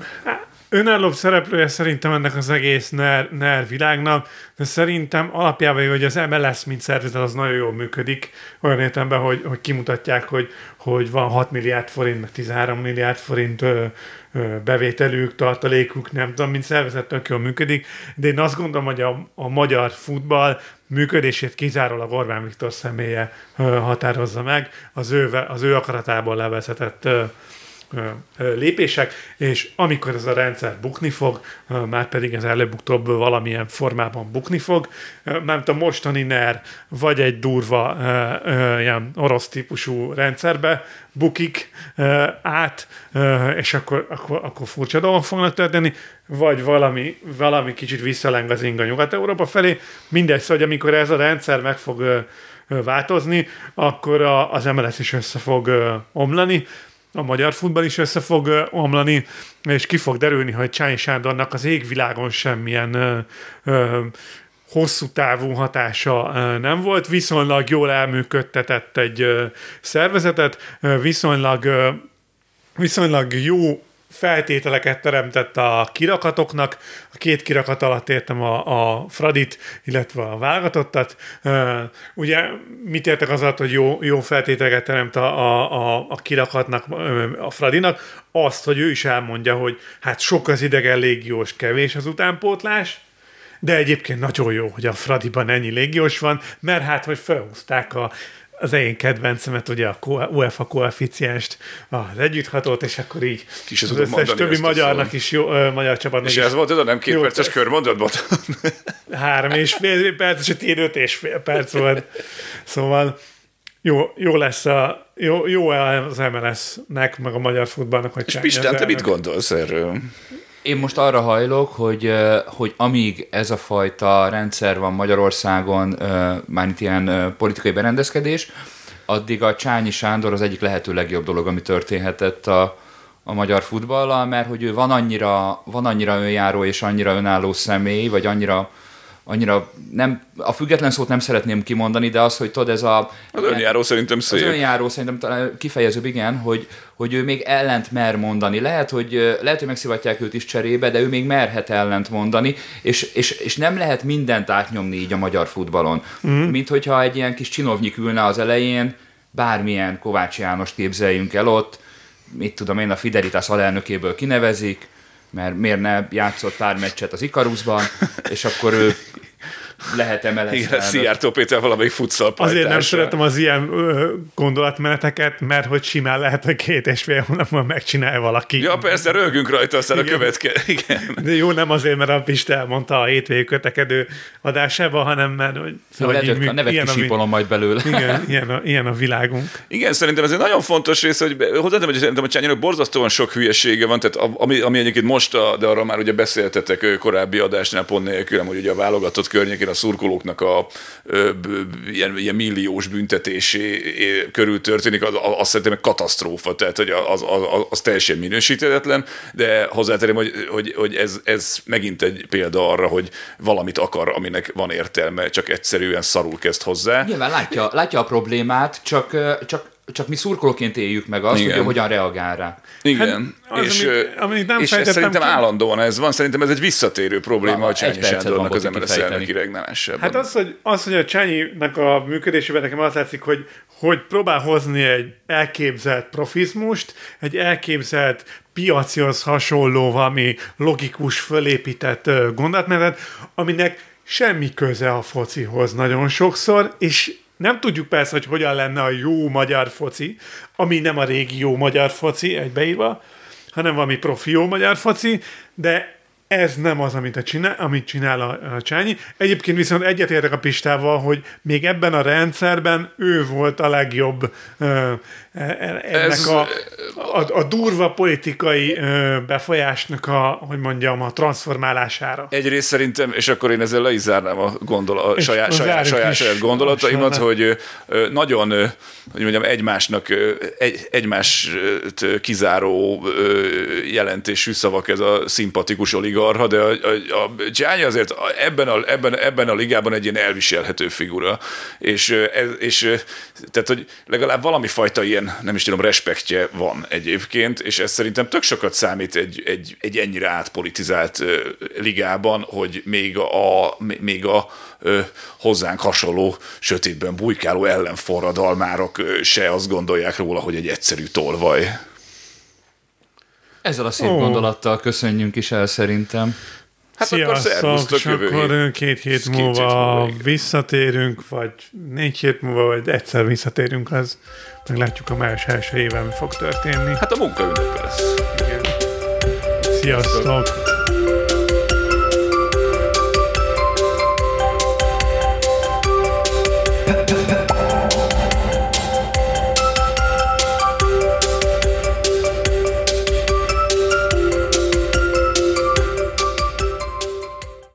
önállóbb szereplője szerintem ennek az egész NER, NER világnak, de szerintem alapjában, hogy az MLS mint szervezet az nagyon jól működik, olyan értelemben, hogy, hogy kimutatják, hogy, hogy van 6 milliárd forint, meg 13 milliárd forint ö, ö, bevételük, tartalékuk, nem tudom, mint szervezet tök jól működik, de én azt gondolom, hogy a, a magyar futball működését kizárólag Orbán Viktor személye határozza meg, az ő, az ő akaratából levezetett lépések, és amikor ez a rendszer bukni fog, már pedig ez előbb-utóbb valamilyen formában bukni fog, mert a mostani NER vagy egy durva ilyen orosz típusú rendszerbe bukik át, és akkor, akkor, akkor furcsa dolgok fognak történni, vagy valami, valami kicsit visszaleng az inga Nyugat-Európa felé. Mindegy, szóval, hogy amikor ez a rendszer meg fog változni, akkor a, az MLS is össze fog ö, omlani, a magyar futball is össze fog omlani, és ki fog derülni, hogy Csányi Sándornak az égvilágon semmilyen ö, ö, hosszú távú hatása nem volt, viszonylag jól elműködtetett egy szervezetet, viszonylag, viszonylag jó feltételeket teremtett a kirakatoknak. A két kirakat alatt értem a, a Fradit, illetve a válogatottat. Ugye mit értek az alatt, hogy jó, jó feltételeket teremt a, a, a, kirakatnak, a Fradinak? Azt, hogy ő is elmondja, hogy hát sok az idegen légiós, kevés az utánpótlás, de egyébként nagyon jó, hogy a Fradiban ennyi légiós van, mert hát, hogy felhúzták a, az én kedvencemet, ugye a UEFA koeficienst, az együtthatót, és akkor így Ki se az összes többi magyarnak is jó, ö, magyar csapatnak És is ez volt ez a nem két Jó, perces tesz. körmondatbot? [laughs] három és fél perc, és tiéd öt és fél perc volt. Szóval jó, jó lesz a, jó, jó az MLS-nek, meg a magyar futballnak, hogy És Pistán, te mit gondolsz erről? Én most arra hajlok, hogy, hogy amíg ez a fajta rendszer van Magyarországon, ö, mármint ilyen politikai berendezkedés, addig a Csányi Sándor az egyik lehető legjobb dolog, ami történhetett a, a magyar futballal, mert hogy ő van annyira, van annyira önjáró és annyira önálló személy, vagy annyira annyira nem, a független szót nem szeretném kimondani, de az, hogy tudod, ez a... Az önjáró szerintem Az szép. önjáró szerintem talán kifejezőbb, igen, hogy, hogy ő még ellent mer mondani. Lehet, hogy, lehet, hogy megszivatják őt is cserébe, de ő még merhet ellent mondani, és, és, és nem lehet mindent átnyomni így a magyar futballon. Mm. Mint hogyha egy ilyen kis csinovnyik ülne az elején, bármilyen Kovács Jánost képzeljünk el ott, mit tudom én, a Fidelitas alelnökéből kinevezik, mert miért ne játszott pár meccset az Ikarusban, és akkor ő lehet MLS Igen. Szijjártó Péter valamelyik futsal Azért nem szeretem az ilyen ö, gondolatmeneteket, mert hogy simán lehet, hogy két és fél hónapban megcsinálja valaki. Ja, persze, rögünk rajta, aztán Igen. a következő. Igen. De jó, nem azért, mert a Pista elmondta a hétvégi kötekedő adásában, hanem mert hogy, Szóval hogy a mű- nevet ilyen, a, kisípolom majd belőle. igen, ilyen, a, ilyen a világunk. Igen, szerintem ez egy nagyon fontos része, hogy hozzáteszem, hogy szerintem a Csányának borzasztóan sok hülyesége van, tehát a- ami, ami egyébként most, a, de arra már ugye beszéltetek korábbi adásnál pont nélkül, hogy ugye a válogatott környékén a szurkolóknak a ö, ilyen, ilyen milliós büntetésé körül történik, az, az, szerintem katasztrófa, tehát hogy az, az, az teljesen minősíthetetlen, de hozzátenném, hogy, hogy, hogy ez, ez megint egy példa arra, hogy valamit akar, aminek van értelme, csak egyszerűen szarul kezd hozzá. Nyilván látja, látja a problémát, csak, csak csak mi szurkolóként éljük meg azt, Igen. hogy hogyan reagál rá. Igen, Hát, az, és, amit- amit nem és ez szerintem ki- állandóan ez van, szerintem ez egy visszatérő probléma Na, a Csányi Sándornak az kifejteni. elnöki regnálásában. Hát az, hogy, az, hogy a Csányinak a működésében nekem azt látszik, hogy, hogy próbál hozni egy elképzelt profizmust, egy elképzelt piacihoz hasonló, valami logikus, fölépített ö, gondolatmenetet, aminek semmi köze a focihoz nagyon sokszor, és nem tudjuk persze, hogy hogyan lenne a jó magyar foci, ami nem a régi jó magyar foci egybeírva, hanem valami profi jó magyar foci, de ez nem az, amit, a csinál, amit csinál a, a Csányi. Egyébként viszont egyetértek a Pistával, hogy még ebben a rendszerben ő volt a legjobb ö, ennek Ez- a, a, a durva politikai befolyásnak a, hogy mondjam, a transformálására. Egyrészt szerintem, és akkor én ezzel le is zárnám a, gondol, a saját, saját, saját, saját gondolataimat, hogy ö, nagyon, hogy mondjam, egymásnak, egy, egymást kizáró jelentésű szavak ez a szimpatikus oligarha, de a, a, a Gianni azért ebben a, ebben, ebben a ligában egy ilyen elviselhető figura, és, és tehát, hogy legalább valami fajta ilyen, nem is tudom, respektje van egyébként, és ez szerintem tök sokat számít egy, egy, egy ennyire átpolitizált ligában, hogy még a, még a ö, hozzánk hasonló sötétben bujkáló ellenforradalmárok se azt gondolják róla, hogy egy egyszerű tolvaj. Ezzel a szép Ó. gondolattal köszönjünk is el szerintem. Hát akkor Sziasztok, szervusztok és akkor hét. két hét Két hét múlva múlva, igen. visszatérünk, vagy négy hét múlva, vagy egyszer visszatérünk, az meglátjuk a más első éven mi fog történni. Hát a munka ünnepe lesz. Sziasztok!